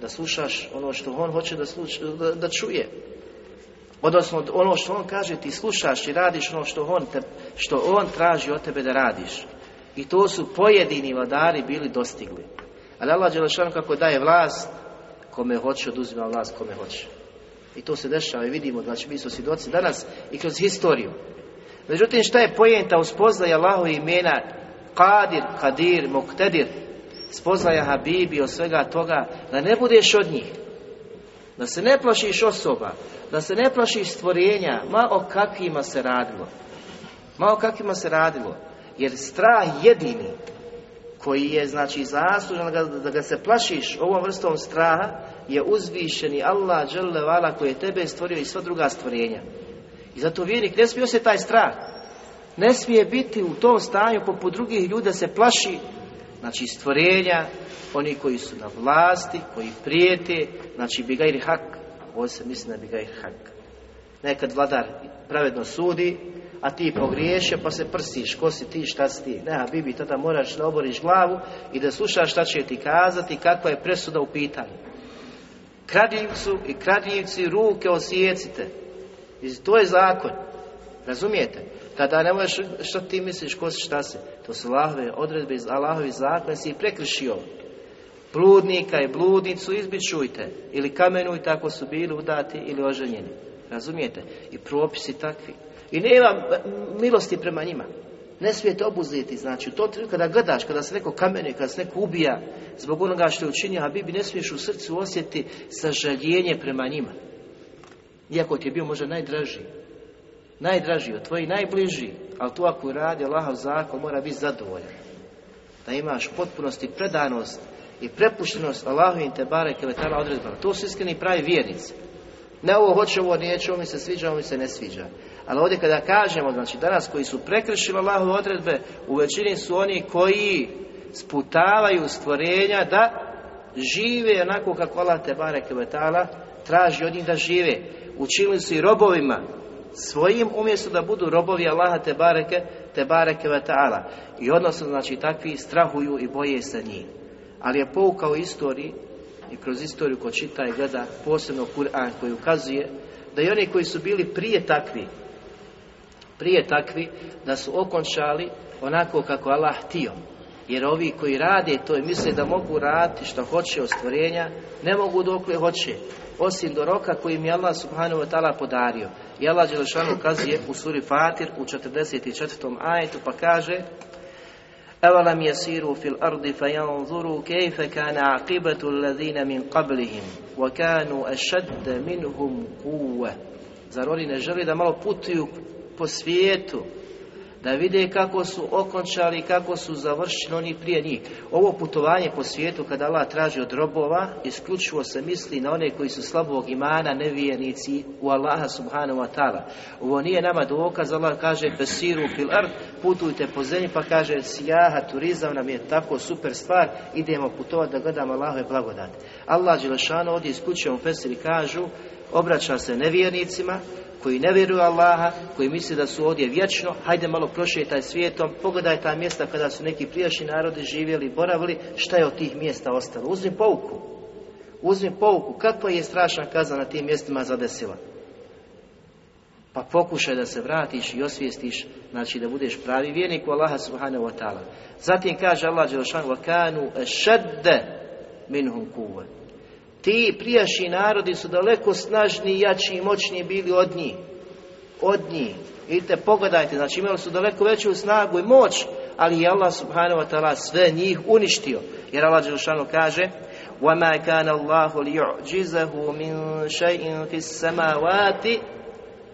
Da slušaš ono što on hoće da, da, da čuje. Odnosno, ono što on kaže, ti slušaš i radiš ono što on, te, što on traži od tebe da radiš. I to su pojedini vladari bili dostigli. Ali Allah Đelešanu kako daje vlast, kome hoće oduzima vlast kome hoće. I to se dešava i vidimo, znači mi smo svjedoci danas i kroz historiju. Međutim, šta je pojenta u spoznaje Allahove imena Kadir, Kadir, Moktedir, spoznaja Habibi od svega toga, da ne budeš od njih, da se ne plašiš osoba, da se ne plašiš stvorenja, ma o kakvima se radilo. Ma o kakvima se radilo. Jer strah jedini koji je znači zaslužan da, ga se plašiš ovom vrstom straha je uzvišeni Allah vala koji je tebe stvorio i sva druga stvorenja. I zato vjernik ne smije se taj strah. Ne smije biti u tom stanju poput drugih ljudi da se plaši znači stvorenja, oni koji su na vlasti, koji prijete, znači bigajri hak, ovdje se misli na bigajri hak. Nekad vladar pravedno sudi, a ti pogriješe pa se prstiš, ko si ti, šta si ti. Ne, Bibi, tada moraš da oboriš glavu i da slušaš šta će ti kazati, kakva je presuda u pitanju. Kradljivcu i kradljivci ruke osjecite. I to je zakon. Razumijete? Tada ne možeš što ti misliš, ko si, šta si. To su Allahove odredbe iz Allahovi zakon, si prekršio. Bludnika i bludnicu izbičujte. Ili kamenujte ako su bili udati ili oženjeni. Razumijete? I propisi takvi. I nema milosti prema njima. Ne smijete obuzeti, znači, to kada gledaš, kada se neko kamenuje, kada se neko ubija zbog onoga što je učinio Habibi, ne smiješ u srcu osjetiti sažaljenje prema njima. Iako ti je bio možda najdraži. Najdraži od tvoji najbliži, ali to ako radi Allahov zakon mora biti zadovoljan. Da imaš potpunost i predanost i prepuštenost Allahovim te bareke letala odredbama. To su iskreni pravi vjernici. Ne ovo hoće, ovo neće, ovo mi se sviđa, ovo mi se ne sviđa. Ali ovdje kada kažemo, znači danas koji su prekršili Allahove odredbe, u većini su oni koji sputavaju stvorenja da žive onako kako Allah te bareke traži od njih da žive. Učinili su i robovima svojim umjesto da budu robovi Allaha te bareke, te bareke. I odnosno znači takvi strahuju i boje se njih. Ali je pouka u istoriji i kroz istoriju ko čita i gleda posebno Kur'an koji ukazuje da i oni koji su bili prije takvi prije takvi da su okončali onako kako Allah htio. Jer ovi koji rade to i misle da mogu raditi što hoće od stvorenja, ne mogu dokle hoće, osim do roka koji im je Allah subhanahu wa ta'ala podario. I Allah Đelešanu ukazuje u suri Fatir u 44. ajetu pa kaže أولم يسيروا في الأرض فينظروا كيف كان عاقبة الذين من قبلهم وكانوا أشد منهم قوة Zar oni ne žele da malo putuju po svijetu, da vide kako su okončali, kako su završili oni prije njih. Ovo putovanje po svijetu kada Allah traži od robova, isključivo se misli na one koji su slabog imana, nevijenici u Allaha subhanahu wa ta'ala. Ovo nije nama dokaz, Allah kaže besiru fil ard, putujte po zemlji, pa kaže sijaha, turizam nam je tako super stvar, idemo putovati da gledamo Allahove blagodati. Allah Đelešanu ovdje isključivo u kažu, obraća se nevjernicima, koji ne vjeruju Allaha, koji misle da su ovdje vječno, hajde malo prošetaj svijetom, pogledaj ta mjesta kada su neki prijašnji narodi živjeli, boravili, šta je od tih mjesta ostalo. Uzmi pouku. Uzmi pouku. Kakva je strašna kazna na tim mjestima zadesila? Pa pokušaj da se vratiš i osvijestiš, znači da budeš pravi vjernik u Allaha subhanahu wa ta'ala. Zatim kaže Allah Đelšan, وَكَانُوا أَشَدَّ مِنْهُمْ كُوَ Ti prijašnji narodi su daleko snažniji, jači i moćniji bili od njih. Od njih. Vidite, pogledajte, znači imali su daleko veću snagu i moć, ali je Allah subhanahu wa ta'ala sve njih uništio. Jer Allah Đelšanu kaže وَمَا كَانَ اللَّهُ لِيُعْجِزَهُ مِنْ شَيْءٍ فِي السَّمَاوَاتِ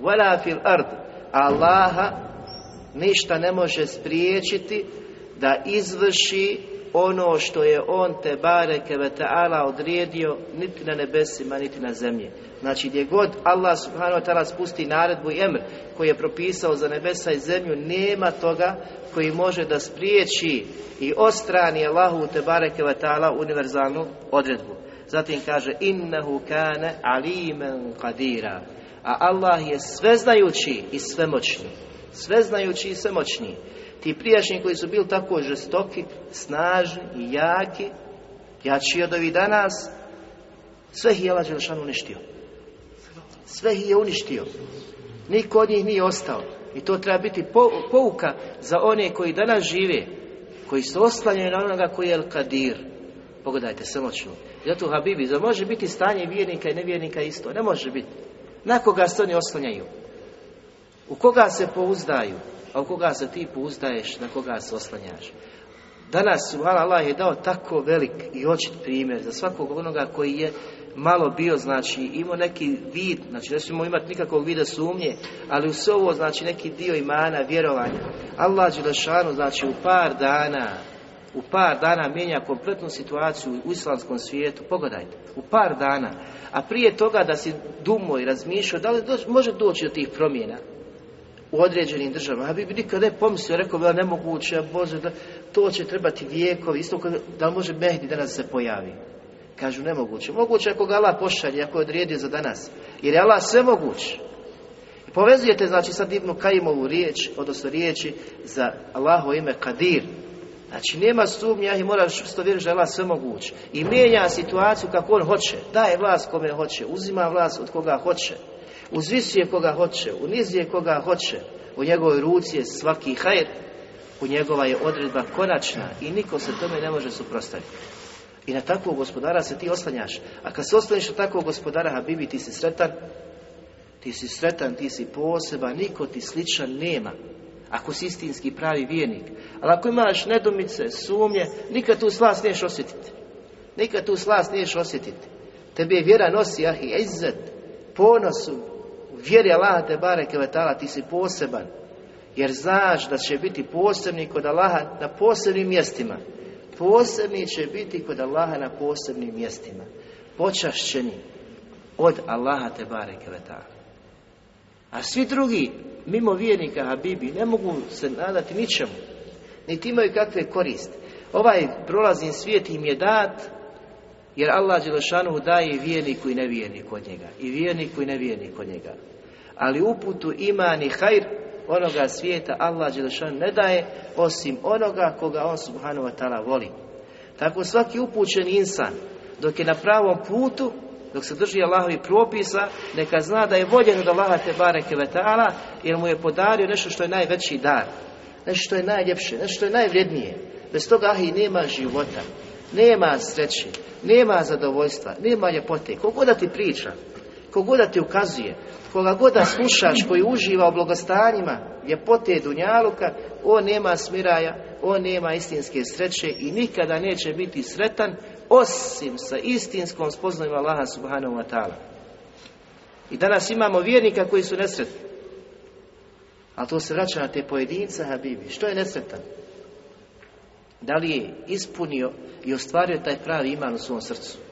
وَلَا فِي الْأَرْضِ Allaha ništa ne može spriječiti da izvrši ono što je on te bareke ve odredio niti na nebesima niti na zemlji. Znači gdje god Allah subhanahu wa ta'ala spusti naredbu i emr koji je propisao za nebesa i zemlju nema toga koji može da spriječi i ostrani Allahu te bareke ve ta'ala univerzalnu odredbu. Zatim kaže innehu kane alimen qadira. A Allah je sveznajući i svemoćni. Sveznajući i svemoćni. Ti prijašnji koji su bili tako žestoki, snažni i jaki, jači od ovih danas, sve ih je Allah Đelšan uništio. Sve ih je uništio. Niko od njih nije ostao. I to treba biti pouka za one koji danas žive, koji su oslanjeni na onoga koji je El-Kadir. Pogledajte, svemoćno. Zato Habibi, za može biti stanje vjernika i nevjernika isto? Ne može biti. Na koga se oni oslanjaju? U koga se pouzdaju? A u koga se ti pouzdaješ, na koga se oslanjaš? Danas, hvala Allah, je dao tako velik i očit primjer za svakog onoga koji je malo bio, znači, imao neki vid, znači, ne smijemo imati nikakvog vida sumnje, ali u ovo, znači, neki dio imana, vjerovanja. Allah Đelešanu, znači, u par dana, u par dana mijenja kompletnu situaciju u islamskom svijetu, pogledajte, u par dana. A prije toga da si dumo i razmišljao, da li može doći do tih promjena u određenim državama. Ja bi nikad ne pomislio, rekao bi, nemoguće, Bože, da to će trebati vijekovi, isto da može Mehdi danas se pojavi. Kažu nemoguće. Moguće ako ga Allah pošalje, ako je odredio za danas. Jer je Allah sve moguće. I povezujete, znači, sad divnu Kajimovu riječ, odnosno riječi za Allaho ime Kadir. Znači, nema sumnja i moraš što vjeruješ da je Allah sve moguće. I mijenja situaciju kako on hoće. Daje vlast kome hoće, uzima vlast od koga hoće. Uzvisuje koga hoće, unizuje koga hoće. U njegovoj ruci je svaki hajr, u njegova je odredba konačna i niko se tome ne može suprostaviti. I na takvog gospodara se ti oslanjaš. A kad se oslaniš na takvog gospodara, Habibi, ti si sretan, ti si sretan, ti si poseban, niko ti sličan nema. Ako si istinski pravi vjernik. Ali ako imaš nedomice, sumnje, nikad tu slast niješ osjetiti. Nikad tu slast niješ osjetiti. Tebe je vjera nosi, ah, i izzet, ponosu, vjeri Allaha te bareke vetala, ti si poseban. Jer znaš da će biti posebni kod Allaha na posebnim mjestima. Posebni će biti kod Allaha na posebnim mjestima. Počašćeni od Allaha te bareke vetala. A svi drugi, mimo vjernika Habibi, ne mogu se nadati ničemu. Niti imaju kakve koriste. Ovaj prolazni svijet im je dat, jer Allah Đelešanu daje i vjerniku i nevjerniku od njega. I vjerniku i nevjerniku od njega. Ali uputu iman i hajr onoga svijeta Allah Đelešanu ne daje osim onoga koga on subhanahu wa ta'ala voli. Tako svaki upućen insan dok je na pravom putu dok se drži Allahovi propisa, neka zna da je voljen od Allaha te bareke jer mu je podario nešto što je najveći dar, nešto što je najljepše, nešto što je najvrijednije. Bez toga ahi nema života, nema sreće, nema zadovoljstva, nema ljepote. Kogo da ti priča, kogo da ti ukazuje, koga god slušaš koji uživa u blagostanjima ljepote dunjaluka, on nema smiraja, on nema istinske sreće i nikada neće biti sretan osim sa istinskom spoznajom Allaha subhanahu wa ta'ala. I danas imamo vjernika koji su nesretni. Ali to se vraća na te pojedince, Habibi. Što je nesretan? Da li je ispunio i ostvario taj pravi iman u svom srcu?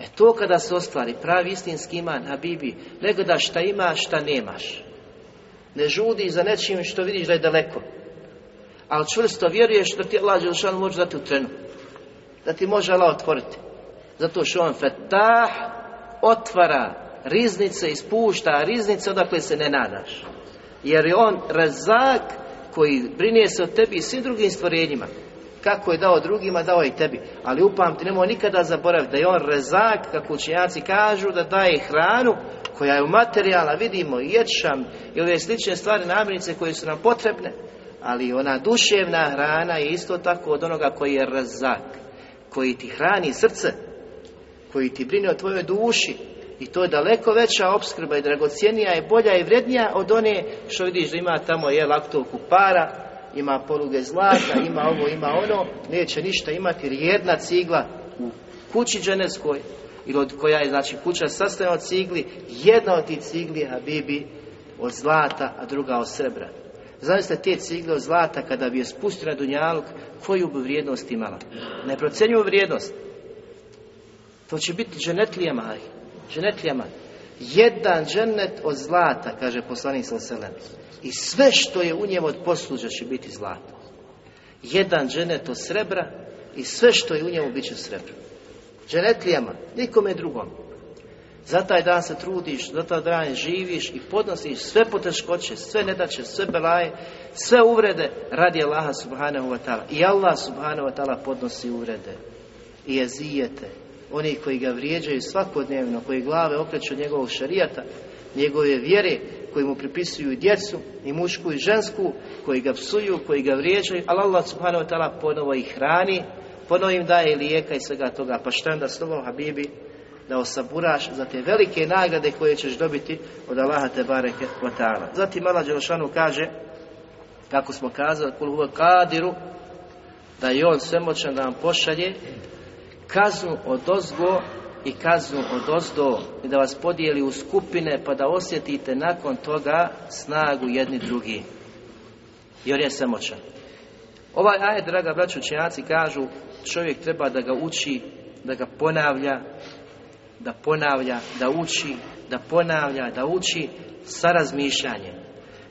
E to kada se ostvari pravi istinski iman, Habibi, ne gledaš šta imaš, šta nemaš. Ne žudi za nečim što vidiš da je daleko. Ali čvrsto vjeruješ da ti Allah Đelšan može dati u trenu. Da ti može Allah otvoriti. Zato što on fetah otvara riznice, ispušta riznice odakle se ne nadaš. Jer je on razak koji brine se o tebi i svim drugim stvorenjima. Kako je dao drugima, dao i tebi. Ali upamti, nemoj nikada zaboraviti da je on rezak, kako učenjaci kažu, da daje hranu koja je u materijala, vidimo, ječam i ove slične stvari, namirnice koje su nam potrebne, ali ona duševna hrana je isto tako od onoga koji je rezak, koji ti hrani srce, koji ti brine o tvojoj duši, i to je daleko veća opskrba i dragocjenija i bolja i vrednija od one što vidiš da ima tamo je laktovku para, ima poluge zlata, ima ovo, ima ono, neće ništa imati jer jedna cigla u kući dženevskoj ili od koja je znači kuća sastavljena od cigli, jedna od tih cigli Habibi od zlata, a druga od srebra. Zamislite te cigle od zlata kada bi je spustio na Dunjaluk, koju bi vrijednost imala? Neprocenjivu vrijednost. To će biti dženetlijama, dženetlijama. Jedan džennet od zlata, kaže poslanik Salselem. I sve što je u njemu od posluđa će biti zlato. Jedan dženet od srebra i sve što je u njemu bit će srebro. Dženetlijama, nikome drugom. Za taj dan se trudiš, za taj dan živiš i podnosiš sve poteškoće, sve nedaće, sve belaje, sve uvrede radi Allaha subhanahu wa ta'ala. I Allah subhanahu wa ta'ala podnosi uvrede i jezijete. Oni koji ga vrijeđaju svakodnevno, koji glave okreću njegovog šarijata, njegove vjere, koji mu pripisuju djecu, i mušku i žensku, koji ga psuju, koji ga vrijeđaju, ali Allah subhanahu wa ta'ala ponovo ih hrani, ponovo im daje lijeka i svega toga. Pa šta onda s tobom, Habibi, da osaburaš za te velike nagrade koje ćeš dobiti od Allaha te bareke ta'ala. Zatim Allah Đelšanu kaže, kako smo kazali, kul huwa kadiru, da je on svemoćan da vam pošalje kaznu od ozgo i kaznu od ozdo i da vas podijeli u skupine pa da osjetite nakon toga snagu jedni drugi. Jer je svemoćan. Ovaj ajet, draga braću učenjaci, kažu čovjek treba da ga uči, da ga ponavlja, da ponavlja, da uči, da ponavlja, da uči sa razmišljanjem.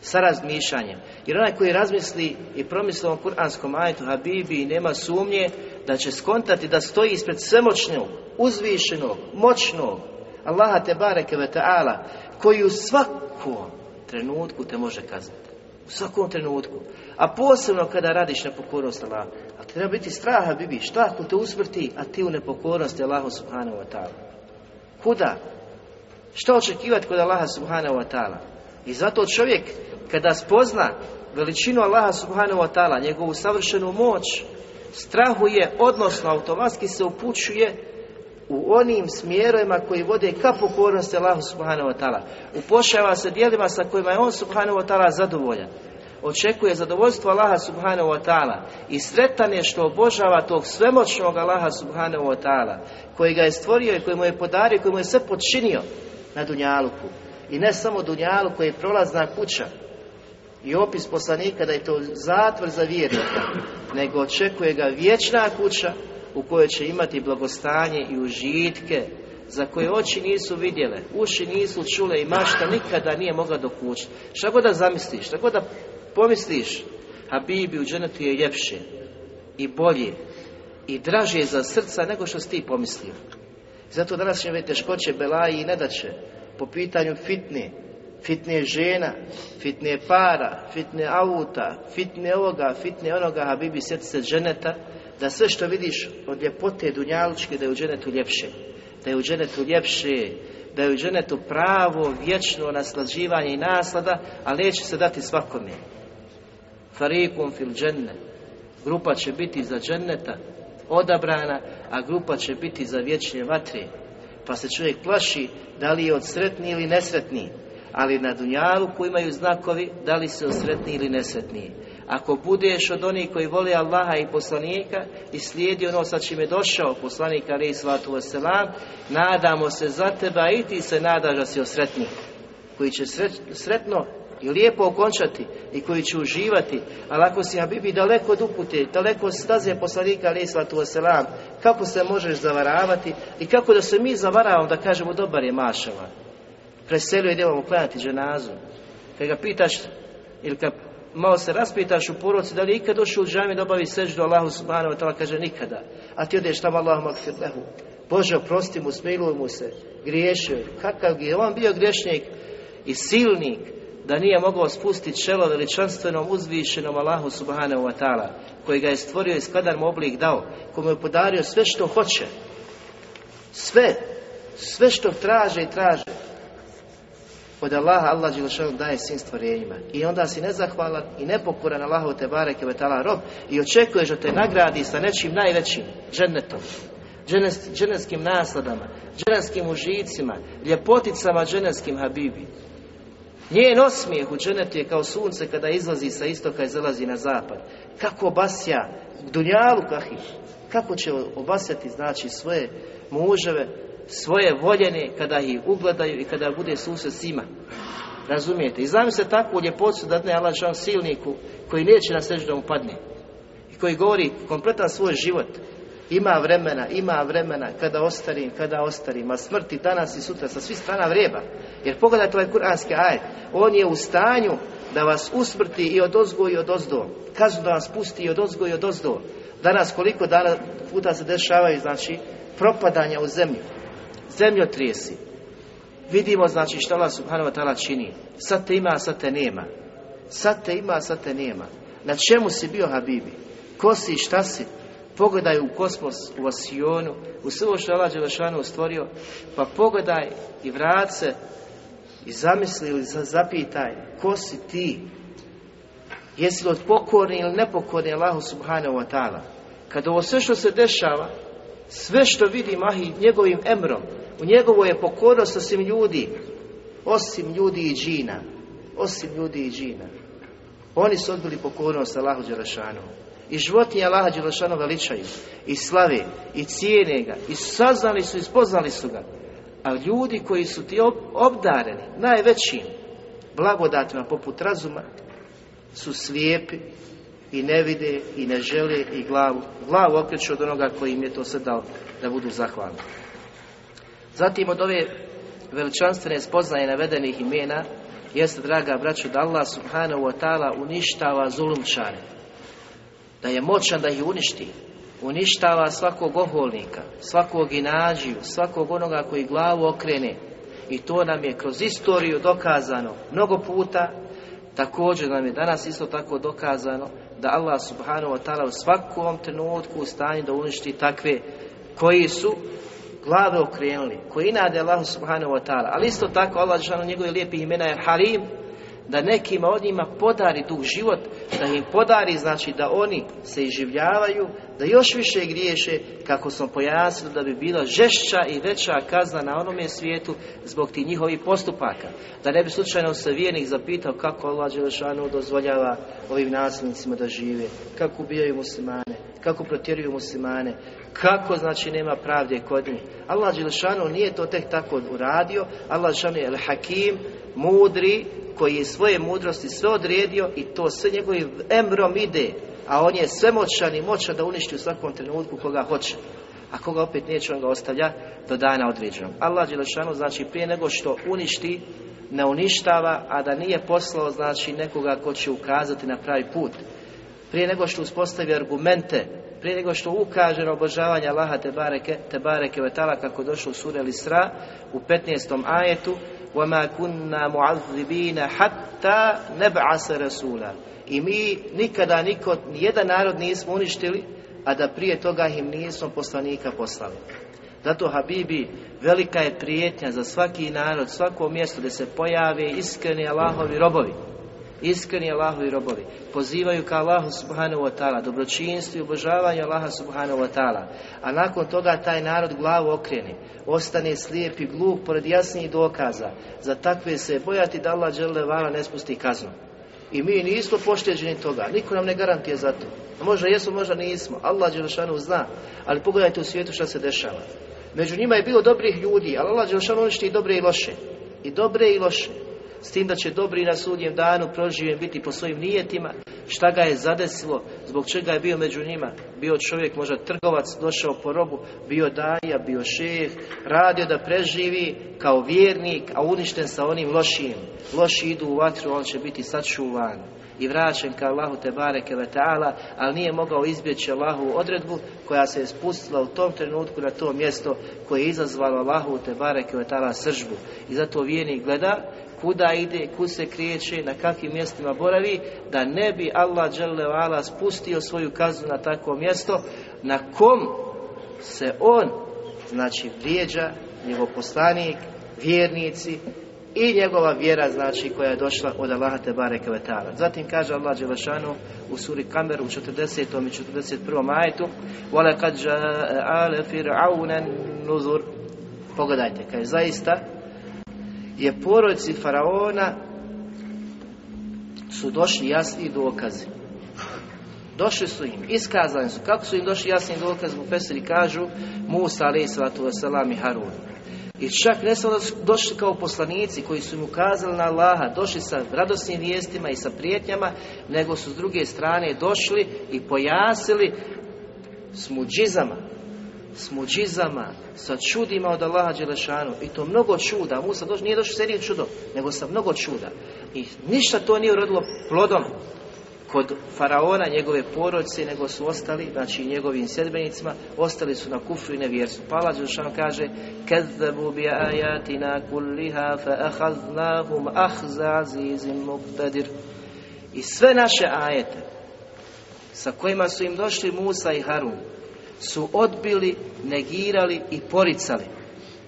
Sa razmišljanjem. Jer onaj koji razmisli i promisli o kuranskom ajetu Habibi i nema sumnje da će skontati da stoji ispred svemoćnog, uzvišenog, moćnog Allaha te bareke ve ta'ala koji u svakom trenutku te može kazati. U svakom trenutku. A posebno kada radiš nepokornost Allaha. A treba biti straha, bibi. Šta ako te usmrti, a ti u nepokornosti Allahu subhanahu wa ta'ala? Kuda? Što očekivati kod Allaha subhanahu wa ta'ala? I zato čovjek kada spozna veličinu Allaha subhanahu wa ta'ala, njegovu savršenu moć, strahuje, odnosno automatski se upućuje u onim smjerovima koji vode ka pokornosti Allahu subhanahu wa ta'ala. Upošava se dijelima sa kojima je on subhanahu wa ta'ala zadovoljan. Očekuje zadovoljstvo Allaha subhanahu wa ta'ala i sretan je što obožava tog svemoćnog Allaha subhanahu wa ta'ala koji ga je stvorio i koji mu je podario, koji mu je sve počinio na Dunjaluku. I ne samo Dunjalu koji je prolazna kuća i opis poslanika da je to zatvor za vjernika, nego očekuje ga vječna kuća u kojoj će imati blagostanje i užitke za koje oči nisu vidjele, uši nisu čule i mašta nikada nije mogla dokućiti. Šta god da zamisliš, šta god da pomisliš, Habibi u dženetu je ljepše i bolje i draže za srca nego što si ti pomislio. Zato danas će teškoće, belaji i nedaće po pitanju fitne, fitne žena, fitne para, fitne auta, fitne ovoga, fitne onoga, Habibi, sjeti se dženeta, da sve što vidiš od ljepote dunjalučke, da je u dženetu ljepše, da je u dženetu ljepše, da je u dženetu pravo, vječno naslađivanje i naslada, ali neće se dati svakome. Farikum fil dženne. Grupa će biti za dženneta odabrana, a grupa će biti za vječne vatre. Pa se čovjek plaši da li je od sretni ili nesretni. Ali na dunjalu koji imaju znakovi, da li se od sretni ili nesretni. ako budeš od onih koji voli Allaha i poslanika i slijedi ono sa čime je došao poslanik alaih sallatu wasalam, nadamo se za tebe, a i ti se nadaš da si osretni, koji će sretno i lijepo okončati i koji će uživati, ali ako si Habibi daleko od upute, daleko staze poslanika alaih sallatu wasalam, kako se možeš zavaravati i kako da se mi zavaravamo da kažemo dobar je mašava. Preselio idemo klanjati dženazu. Kad ga pitaš ili kad malo se raspitaš u poroci da li ikad došao u džami da obavi seždu Allahu subhanahu wa ta'ala kaže nikada. A ti odeš tamo Allahu makfir lehu. Bože oprosti mu, smiluj mu se, griješio je. Kakav je on bio griješnik i silnik da nije mogao spustiti čelo veličanstvenom uzvišenom Allahu subhanahu wa ta'ala koji ga je stvorio i skladar mu oblik dao, komu je podario sve što hoće. Sve, sve što traže i traže od Allaha Allah Đelešanu daje svim stvorenjima. I onda si nezahvalan i nepokoran Allahu te bareke vetala rob i očekuješ da te nagradi sa nečim najvećim džennetom dženevskim nasladama dženevskim užicima ljepoticama dženevskim habibi. Njen osmijeh u dženetu je kao sunce kada izlazi sa istoka i zalazi na zapad. Kako obasja dunjalu kahi kako će obasjati znači svoje muževe svoje voljene kada ih ugledaju i kada bude susret s njima. Razumijete? I znam se takvu ljepotu da ne Allah silniku koji neće na sežu da mu padne. I koji govori kompletan svoj život. Ima vremena, ima vremena kada ostarim, kada ostarim, a smrti danas i sutra sa svih strana vreba. Jer pogledajte ovaj kuranski ajet. On je u stanju da vas usmrti i od ozgo i od ozdo. Kaznu da vas pusti i od ozgo i od ozdo. Danas koliko dana puta se dešavaju, znači, propadanja u zemlju zemljotrijesi. Vidimo znači što Allah subhanahu wa ta'ala čini. Sad te ima, sad te nema. Sad te ima, sad te nema. Na čemu si bio Habibi? Ko si šta si? Pogledaj u kosmos, u Asionu, u sve što Allah Đelešanu stvorio, pa pogledaj i vrat se i zamisli ili zapitaj ko si ti? Jesi li od pokorni ili nepokorni Allahu subhanahu wa ta'ala? Kada ovo sve što se dešava, sve što vidi Mahi njegovim emrom, u njegovoj je pokornost osim ljudi, osim ljudi i džina, osim ljudi i džina. Oni su odbili pokornost Allahu Đelešanu. I životinje Allaha Đelešanu veličaju, i slave, i cijene ga, i saznali su, i spoznali su ga. A ljudi koji su ti obdareni, najvećim blagodatima poput razuma, su slijepi i ne vide i ne žele i glavu, glavu okreću od onoga koji im je to sve dao da budu zahvalni. Zatim od ove veličanstvene spoznaje navedenih imena jeste, draga braću, da Allah subhanahu wa ta'ala uništava zulumčare. Da je moćan da ih uništi. Uništava svakog oholnika, svakog inađiju, svakog onoga koji glavu okrene. I to nam je kroz istoriju dokazano mnogo puta. Također nam je danas isto tako dokazano da Allah subhanahu wa ta'ala u svakom trenutku u stanju da uništi takve koji su glave okrenuli, koji inade Allahu subhanahu wa ta'ala, ali isto tako Allah žano njegove lijepi imena je Halim, da nekima od njima podari duh život, da im podari znači da oni se iživljavaju, da još više griješe kako smo pojasnili da bi bila žešća i veća kazna na onome svijetu zbog tih njihovih postupaka. Da ne bi slučajno se vijenik zapitao kako Allah Đelešanu dozvoljava ovim nasilnicima da žive, kako ubijaju muslimane, kako protjeruju muslimane, kako znači nema pravde kod njih. Allah Đelešanu nije to tek tako uradio, Allah Đelešanu je hakim, mudri, koji je svoje mudrosti sve odredio i to sve njegovim emrom ide, a on je svemoćan i moćan da uništi u svakom trenutku koga hoće. A koga opet neće, on ga ostavlja do dana određenog. Allah Đelešanu znači prije nego što uništi, ne uništava, a da nije poslao znači nekoga ko će ukazati na pravi put. Prije nego što uspostavi argumente, prije nego što ukaže na obožavanje Allaha te bareke, te bareke vetala kako došlo u suri Al-Isra u 15. ajetu وَمَا كُنَّا مُعَذِّبِينَ حَتَّى نَبْعَسَ رَسُولًا I mi nikada niko, nijedan narod nismo uništili, a da prije toga im nismo poslanika poslali. Zato Habibi, velika je prijetnja za svaki narod, svako mjesto da se pojave iskreni Allahovi robovi. Iskreni Allahovi robovi. Pozivaju ka Allahu subhanahu wa ta'ala, dobročinstvu i obožavanju Allaha subhanahu wa ta'ala. A nakon toga taj narod glavu okrene. Ostane slijep i glup pored jasnijih dokaza. Za takve se bojati da Allah vala ne spusti kaznu. I mi nismo pošteđeni toga, niko nam ne garantije za to. Možda jesmo, možda nismo, Allah Đelešanu zna, ali pogledajte u svijetu što se dešava. Među njima je bilo dobrih ljudi, ali Allah Đelešanu uništi i dobre i loše. I dobre i loše. S tim da će dobri na sudnjem danu proživen biti po svojim nijetima, šta ga je zadesilo, zbog čega je bio među njima. Bio čovjek, možda trgovac, došao po robu, bio daja, bio šef, radio da preživi kao vjernik, a uništen sa onim lošijim. Loši idu u vatru, on će biti sačuvan i vraćen ka Allahu te bareke ta'ala, ali nije mogao izbjeći Allahu odredbu koja se je spustila u tom trenutku na to mjesto koje je izazvalo Allahu te bareke ta'ala sržbu. I zato vjernik gleda kuda ide, kud se kriječe, na kakvim mjestima boravi, da ne bi Allah ala spustio svoju kaznu na takvo mjesto na kom se on, znači vrijeđa, njegov poslanik, vjernici i njegova vjera, znači, koja je došla od Allaha te bareke Zatim kaže Allah Đelešanu u suri Kamer u 40. i 41. majetu وَلَقَدْ جَاءَ فِرْعَوْنَ nuzur Pogledajte, kaže zaista je porojci Faraona su došli jasni dokazi. Došli su im, iskazani su. Kako su im došli jasni dokazi? U Pesiri kažu Musa wasalam i Harun. I čak ne samo došli kao poslanici koji su im ukazali na Allaha, došli sa radosnim vijestima i sa prijetnjama, nego su s druge strane došli i pojasili s muđizama, s muđizama, sa čudima od Allaha Đelešanu i to mnogo čuda. Musa došli, nije došao s čudo, nego sa mnogo čuda. I ništa to nije urodilo plodom kod faraona, njegove porodice, nego su ostali, znači njegovim sjedbenicima, ostali su na kufru i nevjerstvu. Pa Allah Đelešanu kaže Kezzabu bi ajatina kulliha fa ahaznahum ahza azizim muqtadir. I sve naše ajete sa kojima su im došli Musa i Harun su odbili, negirali i poricali.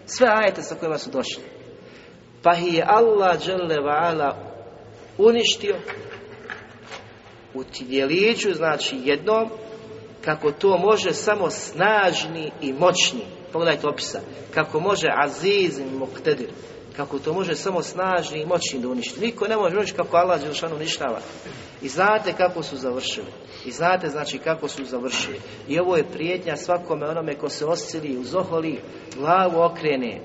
Sve ajete sa kojima su došli. Pa ih je Allah ala uništio u djeliću, znači jednom, kako to može samo snažni i moćni. Pogledajte opisa. Kako može aziz i. Kako to može samo snažni i moćni da uništi. Niko ne može uništiti kako Allah Đelšanu uništava. I znate kako su završili. I znate znači kako su završili. I ovo je prijetnja svakome onome ko se osili, uzoholi, glavu okrene.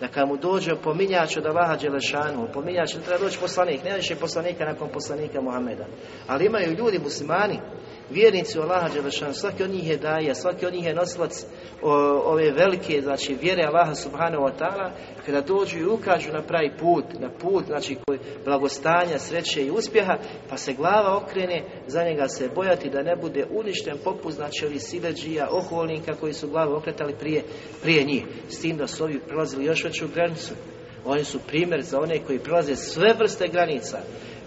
Da kad mu dođe pominjač od Allaha Đelešanu, pominjač, ne treba doći poslanik, ne više poslanika nakon poslanika Muhameda. Ali imaju ljudi, muslimani, vjernici u Allaha Đelešanu, svaki od njih je daja, svaki od njih je nosilac ove velike, znači vjere Allaha Subhanahu wa ta'ala, kada dođu i ukažu na pravi put, na put, znači koji blagostanja, sreće i uspjeha, pa se glava okrene, za njega se bojati da ne bude uništen poput, znači ovih sileđija, oholnika koji su glavu okretali prije, prije njih. S tim da su ovi prelazili još veću granicu. Oni su primjer za one koji prelaze sve vrste granica.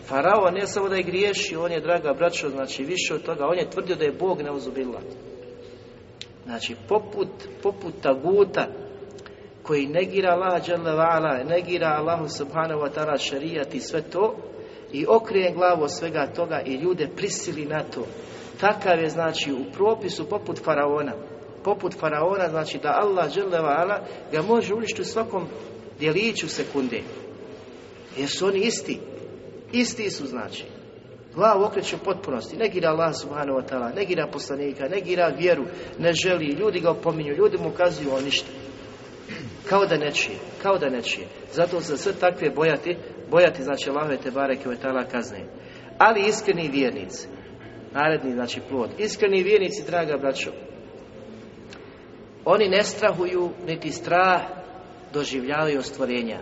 Farao ne samo da je griješi, on je, draga braćo, znači više od toga, on je tvrdio da je Bog neuzubila. Znači, poput, poput taguta koji negira Allah negira Allahu subhanahu wa ta'ala šarijat i sve to i okrije glavu svega toga i ljude prisili na to. Takav je znači u propisu poput faraona. Poput faraona znači da Allah ala ga može uništiti u svakom djeliću sekunde. Jer su oni isti. Isti su znači. Glavu okreće u potpunosti. Negira Allah subhanahu wa ta'ala, negira poslanika, negira vjeru, ne želi. Ljudi ga opominju, ljudi mu ukazuju o ništa. Kao da ne čije, kao da ne čije. Zato se sve takve bojati, bojati znači Allahove te bareke ve ta'ala kazne. Ali iskreni vjernici, naredni znači plod, iskreni vjernici, draga braćo, oni ne strahuju, niti strah doživljavaju stvorenja.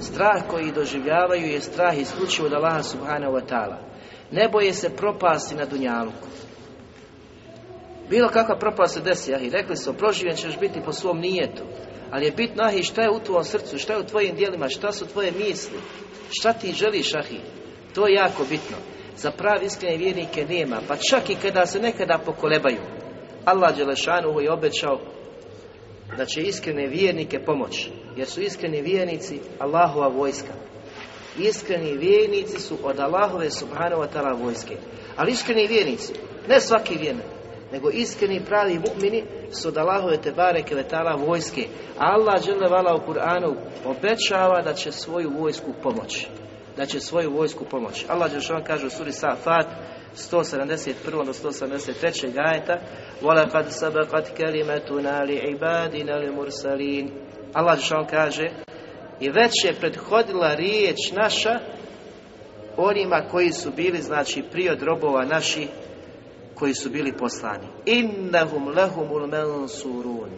Strah koji doživljavaju je strah isključivo od Allaha subhanahu wa ta'ala. Ne boje se propasti na dunjalku. Bilo kakva propast se desi, i rekli su, proživljen ćeš biti po svom nijetu. Ali je bitno, ahi, šta je u tvojom srcu, šta je u tvojim dijelima, šta su tvoje misli, šta ti želiš, ahi. To je jako bitno. Za pravi iskrene vjernike nema, pa čak i kada se nekada pokolebaju. Allah Đelešanu je obećao da će iskrene vjernike pomoći, jer su iskreni vjernici Allahova vojska. Iskreni vjernici su od Allahove subhanahu wa ta'ala vojske. Ali iskreni vjernici, ne svaki vjernik, nego iskreni pravi mu'mini su od Allahove te bareke letala vojske. Allah žele u Kur'anu obećava da će svoju vojsku pomoći. da će svoju vojsku pomoći. Allah Đelšan kaže u suri Safat 171. do 173. ajeta وَلَقَدْ سَبَقَتْ كَلِمَتُنَا لِعِبَادِنَا لِمُرْسَلِينَ Allah Đelšan kaže i već je prethodila riječ naša onima koji su bili, znači, prije od robova naši koji su bili poslani. Innahum lahumul mansurun.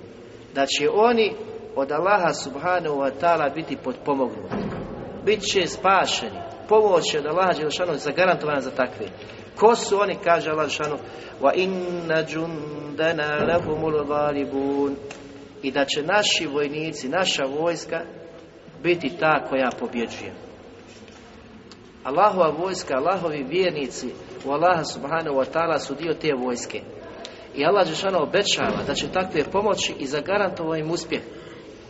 Da će oni od Allaha subhanahu wa ta'ala biti potpomognuti. Bit će spašeni. Pomoć je od Allaha Đelšanu zagarantovana za takve. Ko su oni, kaže Allah wa inna džundana lahumul galibun. I da će naši vojnici, naša vojska biti ta koja pobjeđuje. Allahova vojska, Allahovi vjernici u Allaha subhanahu wa ta'ala su dio te vojske. I Allah Žešana obećava da će takve pomoći i zagarantovao im uspjeh.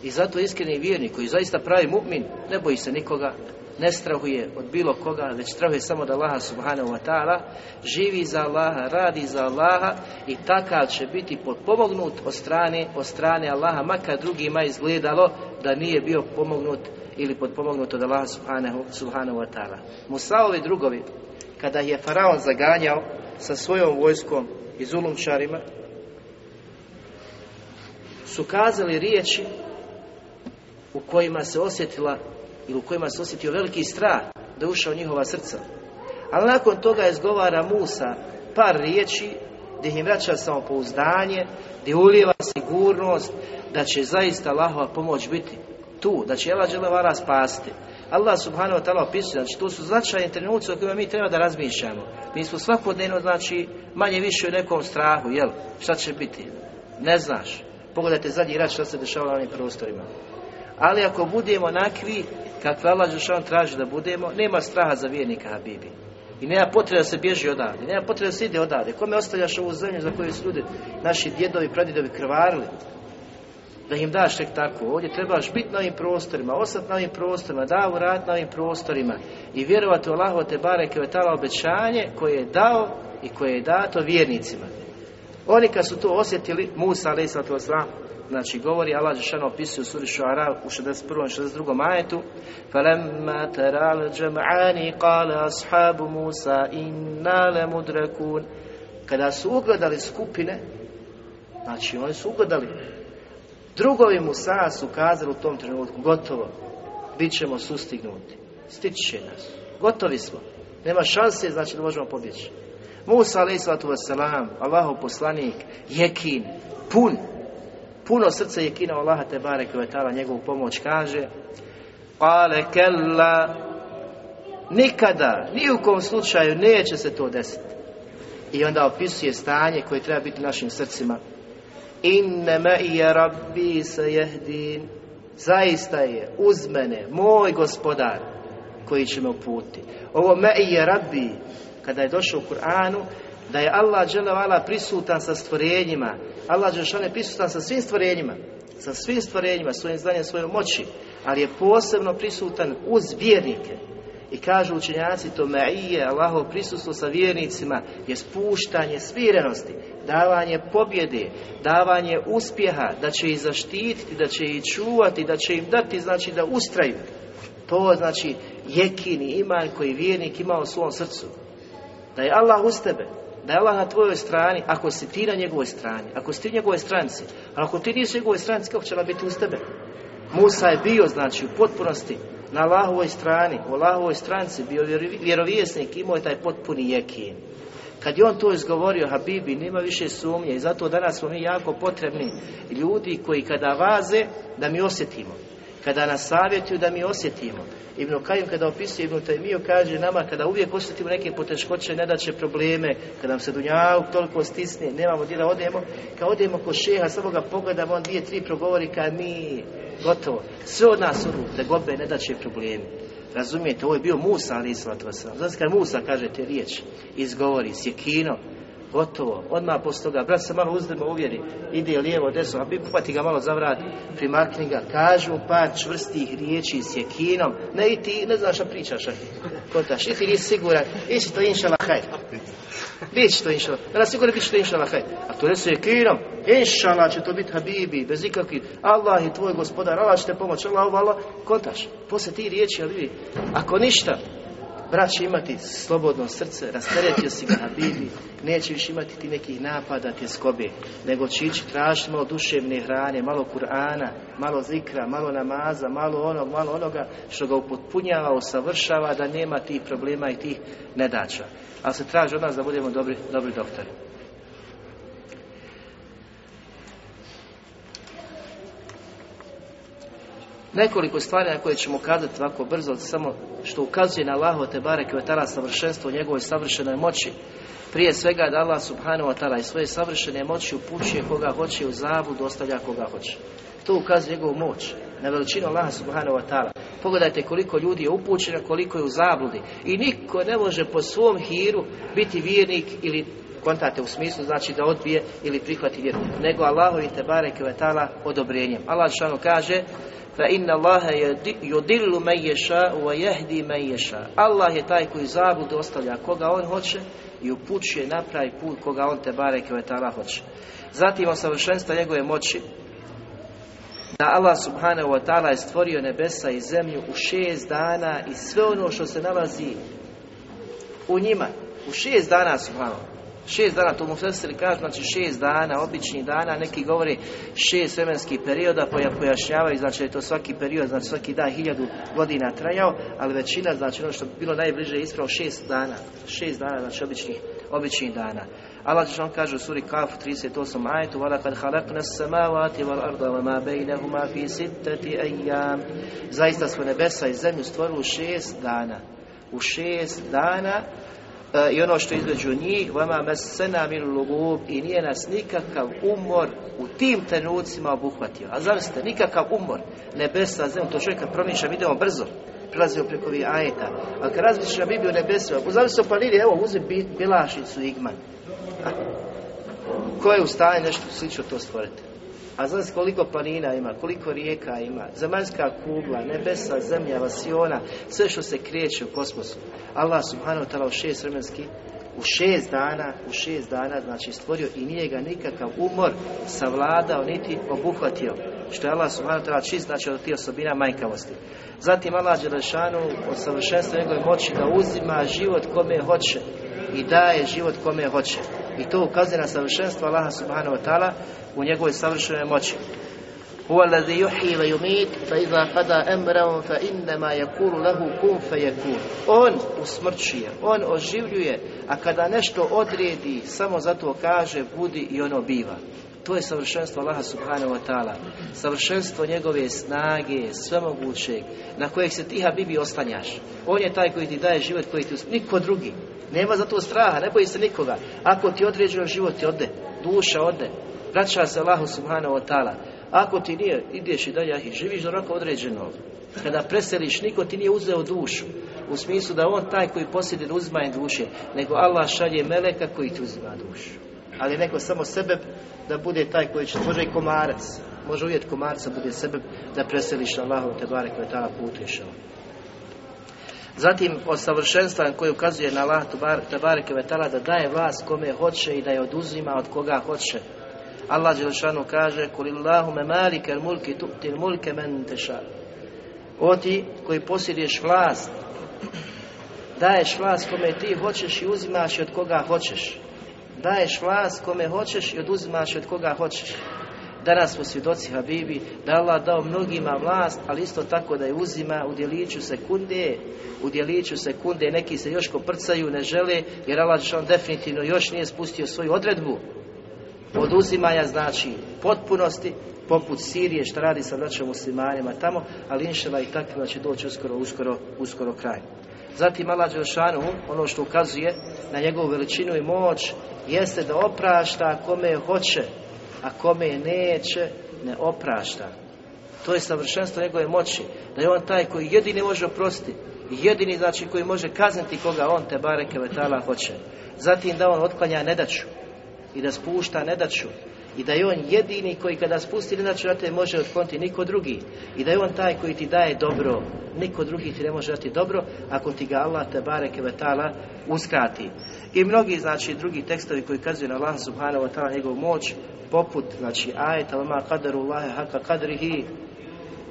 I zato iskreni vjernik koji zaista pravi mu'min ne boji se nikoga, ne strahuje od bilo koga, već strahuje samo da Allaha subhanahu wa ta'ala živi za Allaha, radi za Allaha i takav će biti potpomognut od strane, od strane Allaha, makar drugima izgledalo da nije bio pomognut ili potpomognut od Allaha subhanahu, subhanahu wa ta'ala. Musaovi drugovi, kada je faraon zaganjao sa svojom vojskom i zulumčarima, su kazali riječi u kojima se osjetila ili u kojima se osjetio veliki strah da ušao u njihova srca. Ali nakon toga izgovara Musa par riječi gdje im vraća samopouzdanje, gdje ulijeva sigurnost da će zaista Allahova pomoć biti tu, da će Allah Đelevara spasti. Allah subhanahu wa ta'ala opisuje, znači to su značajni trenuci o kojima mi treba da razmišljamo. Mi smo svakodnevno, znači, manje više u nekom strahu, jel? Šta će biti? Ne znaš. Pogledajte zadnji rat šta se dešava na ovim prostorima. Ali ako budemo nakvi, kakve Allah Đelešan traži da budemo, nema straha za vjernika Habibi. I nema potrebe da se bježi odavde, nema potrebe da se ide odavde. Kome ostavljaš ovu zemlju za koju su ljudi, naši djedovi, pradjedovi krvarili? Da im daš tek tako. Ovdje trebaš biti na ovim prostorima, ostati na ovim prostorima, da rad na ovim prostorima i vjerovati u Allaho te bareke je tala obećanje koje je dao i koje je dato vjernicima. Oni kad su to osjetili, Musa alaih Znači, govori Allah Žešano opisuje u suri Šuara u 61. i 62. ajetu فَلَمَّا تَرَى الْجَمْعَانِ قَالَ أَصْحَابُ مُوسَى إِنَّا لَمُدْرَكُونَ Kada su ugledali skupine, znači oni su ugledali, drugovi Musa su kazali u tom trenutku, gotovo, bit ćemo sustignuti, stići će nas, gotovi smo, nema šanse, znači da možemo pobjeći. Musa alaih sallatu wasalam, Allahov poslanik, jekin, pun, puno srce je kino Allaha te bareke ve taala njegovu pomoć kaže Kale kella nikada, ni u kom slučaju neće se to desiti. I onda opisuje stanje koje treba biti našim srcima. Inne me je rabbi se jehdin. Zaista je uz mene moj gospodar koji će me uputi. Ovo me je rabbi, kada je došao u Kur'anu, da je Allah dželevala prisutan sa stvorenjima. Allah dželešan je prisutan sa svim stvorenjima. Sa svim stvorenjima, svojim znanjem, svojom moći. Ali je posebno prisutan uz vjernike. I kažu učenjaci to meije, Allahov prisustvo sa vjernicima je spuštanje svirenosti, davanje pobjede, davanje uspjeha, da će ih zaštititi, da će ih čuvati, da će im dati, znači da ustraju. To znači jekini iman koji vjernik ima u svom srcu. Da je Allah uz tebe, da je Allah na tvojoj strani, ako si ti na njegovoj strani, ako si ti njegove stranci, a ako ti nisi njegovoj stranci, kako će ona biti uz tebe? Musa je bio, znači, u potpunosti na Allahovoj strani, u Allahovoj stranci, bio vjerovjesnik, imao je taj potpuni jekin. Kad je on to izgovorio, Habibi, nema više sumnje i zato danas smo mi jako potrebni ljudi koji kada vaze, da mi osjetimo. Kada nas savjetuju, da mi osjetimo. Ibn Kajim kada opisuje Ibn Tajmiju kaže nama kada uvijek osjetimo neke poteškoće, nedaće probleme, kada nam se dunjavuk toliko stisne, nemamo gdje da odemo, kad odemo kod šeha, samo ga pogledamo, on dvije, tri progovori, kad mi, gotovo, sve od nas odu, da gobe nedaće problemi. Razumijete, ovo je bio Musa, ali islatu Znači kad Musa kaže te riječi, izgovori, sjekino, gotovo, odmah poslije toga, brat se malo uzdrma uvjeri, ide lijevo, desno, a bi upati ga malo za vrat, primakni ga, kažu par čvrstih riječi s jekinom, ne i ti, ne znaš šta pričaš, kontaš, i ti nisi siguran, isi to inšala hajr. Biće to inšala. Da sigurno bit će to inšala haj. A to je je kinom. Inšala će to biti habibi, bez ikakvih. Allah je tvoj gospodar, Allah će te pomoći. Allah, Allah, kontaš. Poslije ti riječi, ali ako ništa, Brat će imati slobodno srce, rasteretio si ga na Bibi, neće više imati ti nekih napada te skobe, nego će ići tražiti malo duševne hrane, malo Kur'ana, malo zikra, malo namaza, malo onog, malo onoga što ga upotpunjava, usavršava, da nema tih problema i tih nedača. Ali se traži od nas da budemo dobri, dobri doktori. Nekoliko stvari na koje ćemo kazati ovako brzo, samo što ukazuje na Allahu te ta'ala savršenstvo njegove savršenoj moći. Prije svega da Allah subhanahu wa ta'ala i svoje savršene moći upućuje koga hoće u zavu, dostavlja koga hoće. To ukazuje njegovu moć, na veličinu Allaha subhanahu wa ta'ala. Pogledajte koliko ljudi je upućeno, koliko je u zabludi. I niko ne može po svom hiru biti vjernik ili kontate u smislu znači da odbije ili prihvati vjeru, nego Allahu i te bareke ve ta'ala odobrenjem. Allah šano kaže fa inna Allaha yudillu man yasha wa yahdi man yasha. Allah je taj koji zabludu ostavlja koga on hoće i upućuje na pravi put koga on te bareke ve ta'ala hoće. Zatim o savršenstva njegove moći da Allah subhanahu wa ta'ala je stvorio nebesa i zemlju u šest dana i sve ono što se nalazi u njima u šest dana subhanahu Šest dana, to mu sestri kažu, znači šest dana, običnih dana, neki govori šest vremenskih perioda, pojašnjavaju, znači je to svaki period, znači svaki dan hiljadu godina trajao, ali većina, znači ono što bi bilo najbliže ispravo šest dana, šest dana, znači običnih, običnih dana. Allah on kaže u suri Kaf 38 ajetu samavati wal arda wa ma bejnehuma fi sittati ejam Zaista smo nebesa i zemlju stvorili u šest dana U šest dana E, i ono što između njih vama mesena min lugub i nije nas nikakav umor u tim trenucima obuhvatio. A zamislite, nikakav umor, nebesa, zemlja, to čovjek kad promišljam, idemo brzo, prelazimo preko ovih ajeta. A kad razmišlja Bibliju nebesima, zamislite o planini, evo, uzem Bilašicu Igman. Ko je u stanju nešto slično to stvoriti? A znaš koliko planina ima, koliko rijeka ima, zemaljska kugla, nebesa, zemlja, vasiona, sve što se kreće u kosmosu. Allah subhanahu wa ta'ala u šest vremenski, u šest dana, u šest dana, znači stvorio i nije ga nikakav umor savladao, niti obuhvatio. Što je Allah subhanahu ta'ala čist, znači od tih osobina majkavosti. Zatim Allah Đelešanu od savršenstva njegove moći da uzima život kome hoće i daje život kome hoće. I to ukazuje na savršenstvo Allaha subhanahu wa ta'ala u njegovoj savršenoj moći. هو الذي يحيي ويميت فإذا قضى أمرا فإنما يقول له كن فيكون On usmrćuje, on oživljuje, a kada nešto odredi, samo zato kaže budi i ono biva. To je savršenstvo Allaha subhanahu wa ta'ala. Savršenstvo njegove snage, svemogućeg, na kojeg se ti Habibi ostanjaš. On je taj koji ti daje život, koji ti niko drugi. Nema za to straha, ne boji se nikoga. Ako ti određeno život ti ode, duša ode, vraća se Allahu subhanahu wa ta'ala. Ako ti nije, ideš i dalje i živiš do roka određenog. Kada preseliš, niko ti nije uzeo dušu. U smislu da on taj koji posjedi da uzima duše, nego Allah šalje meleka koji ti uzima dušu. Ali neko samo sebe da bude taj koji će, može komarac, može uvjet komarca bude sebe da preseliš Allahu te barek ve ta'ala putu Zatim od savršenstva koje ukazuje na Allah te bareke ve ta'ala da daje vlast kome hoće i da je oduzima od koga hoće. Allah Đelšanu kaže Kulillahume malike al mulki mulke men teša. O ti koji posjeduješ vlast daješ vlast kome ti hoćeš i uzimaš od koga hoćeš. Daješ vlast kome hoćeš i oduzimaš od koga hoćeš Danas smo svjedoci Habibi da Allah dao mnogima vlast, ali isto tako da je uzima u djeliću sekunde, u djeliću sekunde neki se još koprcaju, ne žele, jer Allah on definitivno još nije spustio svoju odredbu oduzimanja znači potpunosti poput Sirije što radi sa našim muslimanima tamo, ali inšala i takvima će doći uskoro, uskoro, uskoro kraj. Zatim Allah Đelšanu, ono što ukazuje na njegovu veličinu i moć, jeste da oprašta kome hoće, a kome neće, ne oprašta. To je savršenstvo njegove moći, da je on taj koji jedini može oprostiti, jedini znači koji može kazniti koga on te bareke vetala hoće. Zatim da on otklanja nedaću, i da spušta nedaću I da je on jedini koji kada spusti inače te može otkloniti niko drugi. I da je on taj koji ti daje dobro. Niko drugi ti ne može dati dobro ako ti ga Allah te bareke vetala uskrati. I mnogi znači drugi tekstovi koji kazuju na Allah subhanahu wa ta'ala njegovu moć poput znači ajeta ma qadaru Allahe haka kadrihi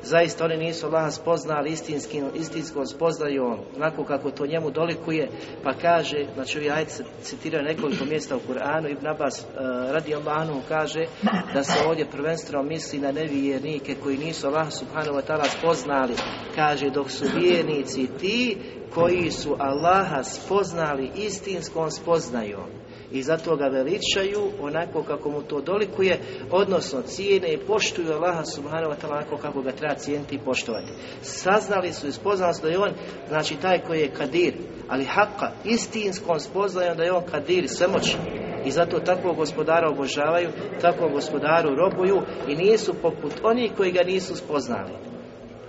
zaista oni nisu Allaha spoznali istinskim, istinskom spoznajom, onako kako to njemu dolikuje, pa kaže, znači ovi ajci citiraju nekoliko mjesta u Kur'anu, Ibn Abbas uh, radi Allahanu kaže da se ovdje prvenstveno misli na nevjernike koji nisu Allaha subhanahu wa ta'ala spoznali, kaže dok su vjernici ti koji su Allaha spoznali istinskom spoznajom i zato ga veličaju onako kako mu to dolikuje, odnosno cijene i poštuju Allaha subhanahu wa ta'ala onako kako ga treba cijeniti i poštovati. Saznali su i spoznali su da je on, znači taj koji je kadir, ali haka, istinskom spoznajom da je on kadir, svemoćni. I zato takvog gospodara obožavaju, takvog gospodaru robuju i nisu poput onih koji ga nisu spoznali.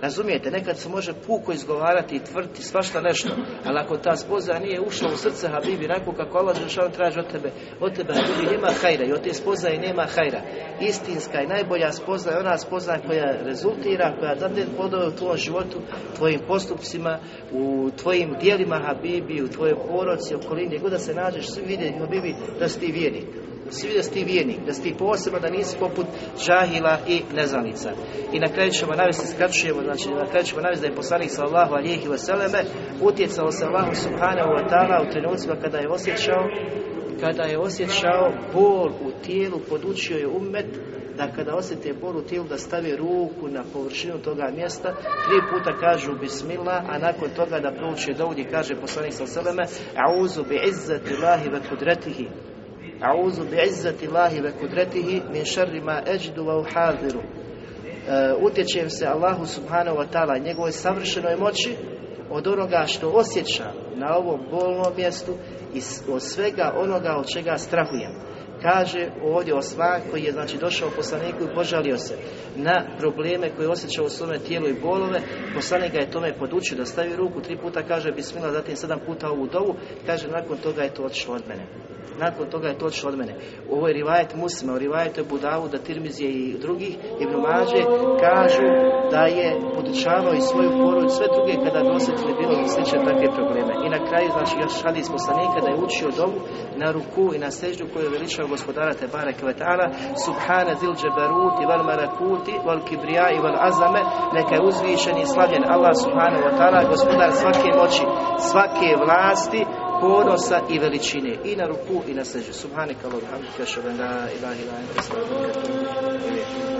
Razumijete, nekad se može puko izgovarati i tvrditi svašta nešto, ali ako ta spoznaja nije ušla u srce Habibi, onako kako Allah Žešan traži od tebe, od tebe Habibi nema hajra i od te spoznaje nema hajra. Istinska i najbolja spoznaja je ona spoznaja koja rezultira, koja dade plodove u tvojom životu, tvojim postupcima, u tvojim dijelima Habibi, u tvojoj poroci, okolini, gdje da se nađeš, svi vide Habibi da si ti vjernik svi da si ti vijenik, da si ti posebno, da nisi poput žahila i neznanica. I na kraju ćemo navesti, skraćujemo, znači na kraju ćemo navesti da je poslanik sallahu alijehi vseleme utjecao se Allahu subhanahu wa ta'ala u trenucima kada je osjećao kada je osjećao bol u tijelu, podučio je ummet da kada osjete bol u tijelu da stave ruku na površinu toga mjesta, tri puta kažu bismillah, a nakon toga da prouče dovdje kaže poslanik ve selleme a'uzu bi izzati Allahi wa kudratihi A'udhu bi'izzati Allahi ve kudratihi min šarri ma eđdu wa uhadiru. Utječem se Allahu subhanahu wa ta'ala njegovoj savršenoj moći od onoga što osjeća na ovom bolnom mjestu i od svega onoga od čega strahujem. Kaže ovdje Osman koji je znači došao poslaniku i požalio se na probleme koje osjećao u svome tijelu i bolove. Poslanik ga je tome podučio da stavi ruku tri puta, kaže bismillah, zatim sedam puta ovu dovu, kaže nakon toga je to otišlo od mene nakon toga je to od mene. U ovoj rivajet muslima, u rivajetu Budavu, da Tirmizije i drugih, Ibn Mađe, kažu da je podučavao i svoju poruč, sve druge kada dosjetili bilo slične takve probleme. I na kraju, znači, još hadis poslanika da je učio dovu na ruku i na seždu koju je veličao gospodara Tebara Kvetala, Subhana zil džeberuti, val marakuti, val kibrija i val azame, neka je uzvišen i slavljen Allah subhanahu wa ta'ala, gospodar svake moći, svake vlasti, ponosa i veličine i na ruku i na sežu. Subhanika ilahi, ilahi, ilahi, ilaha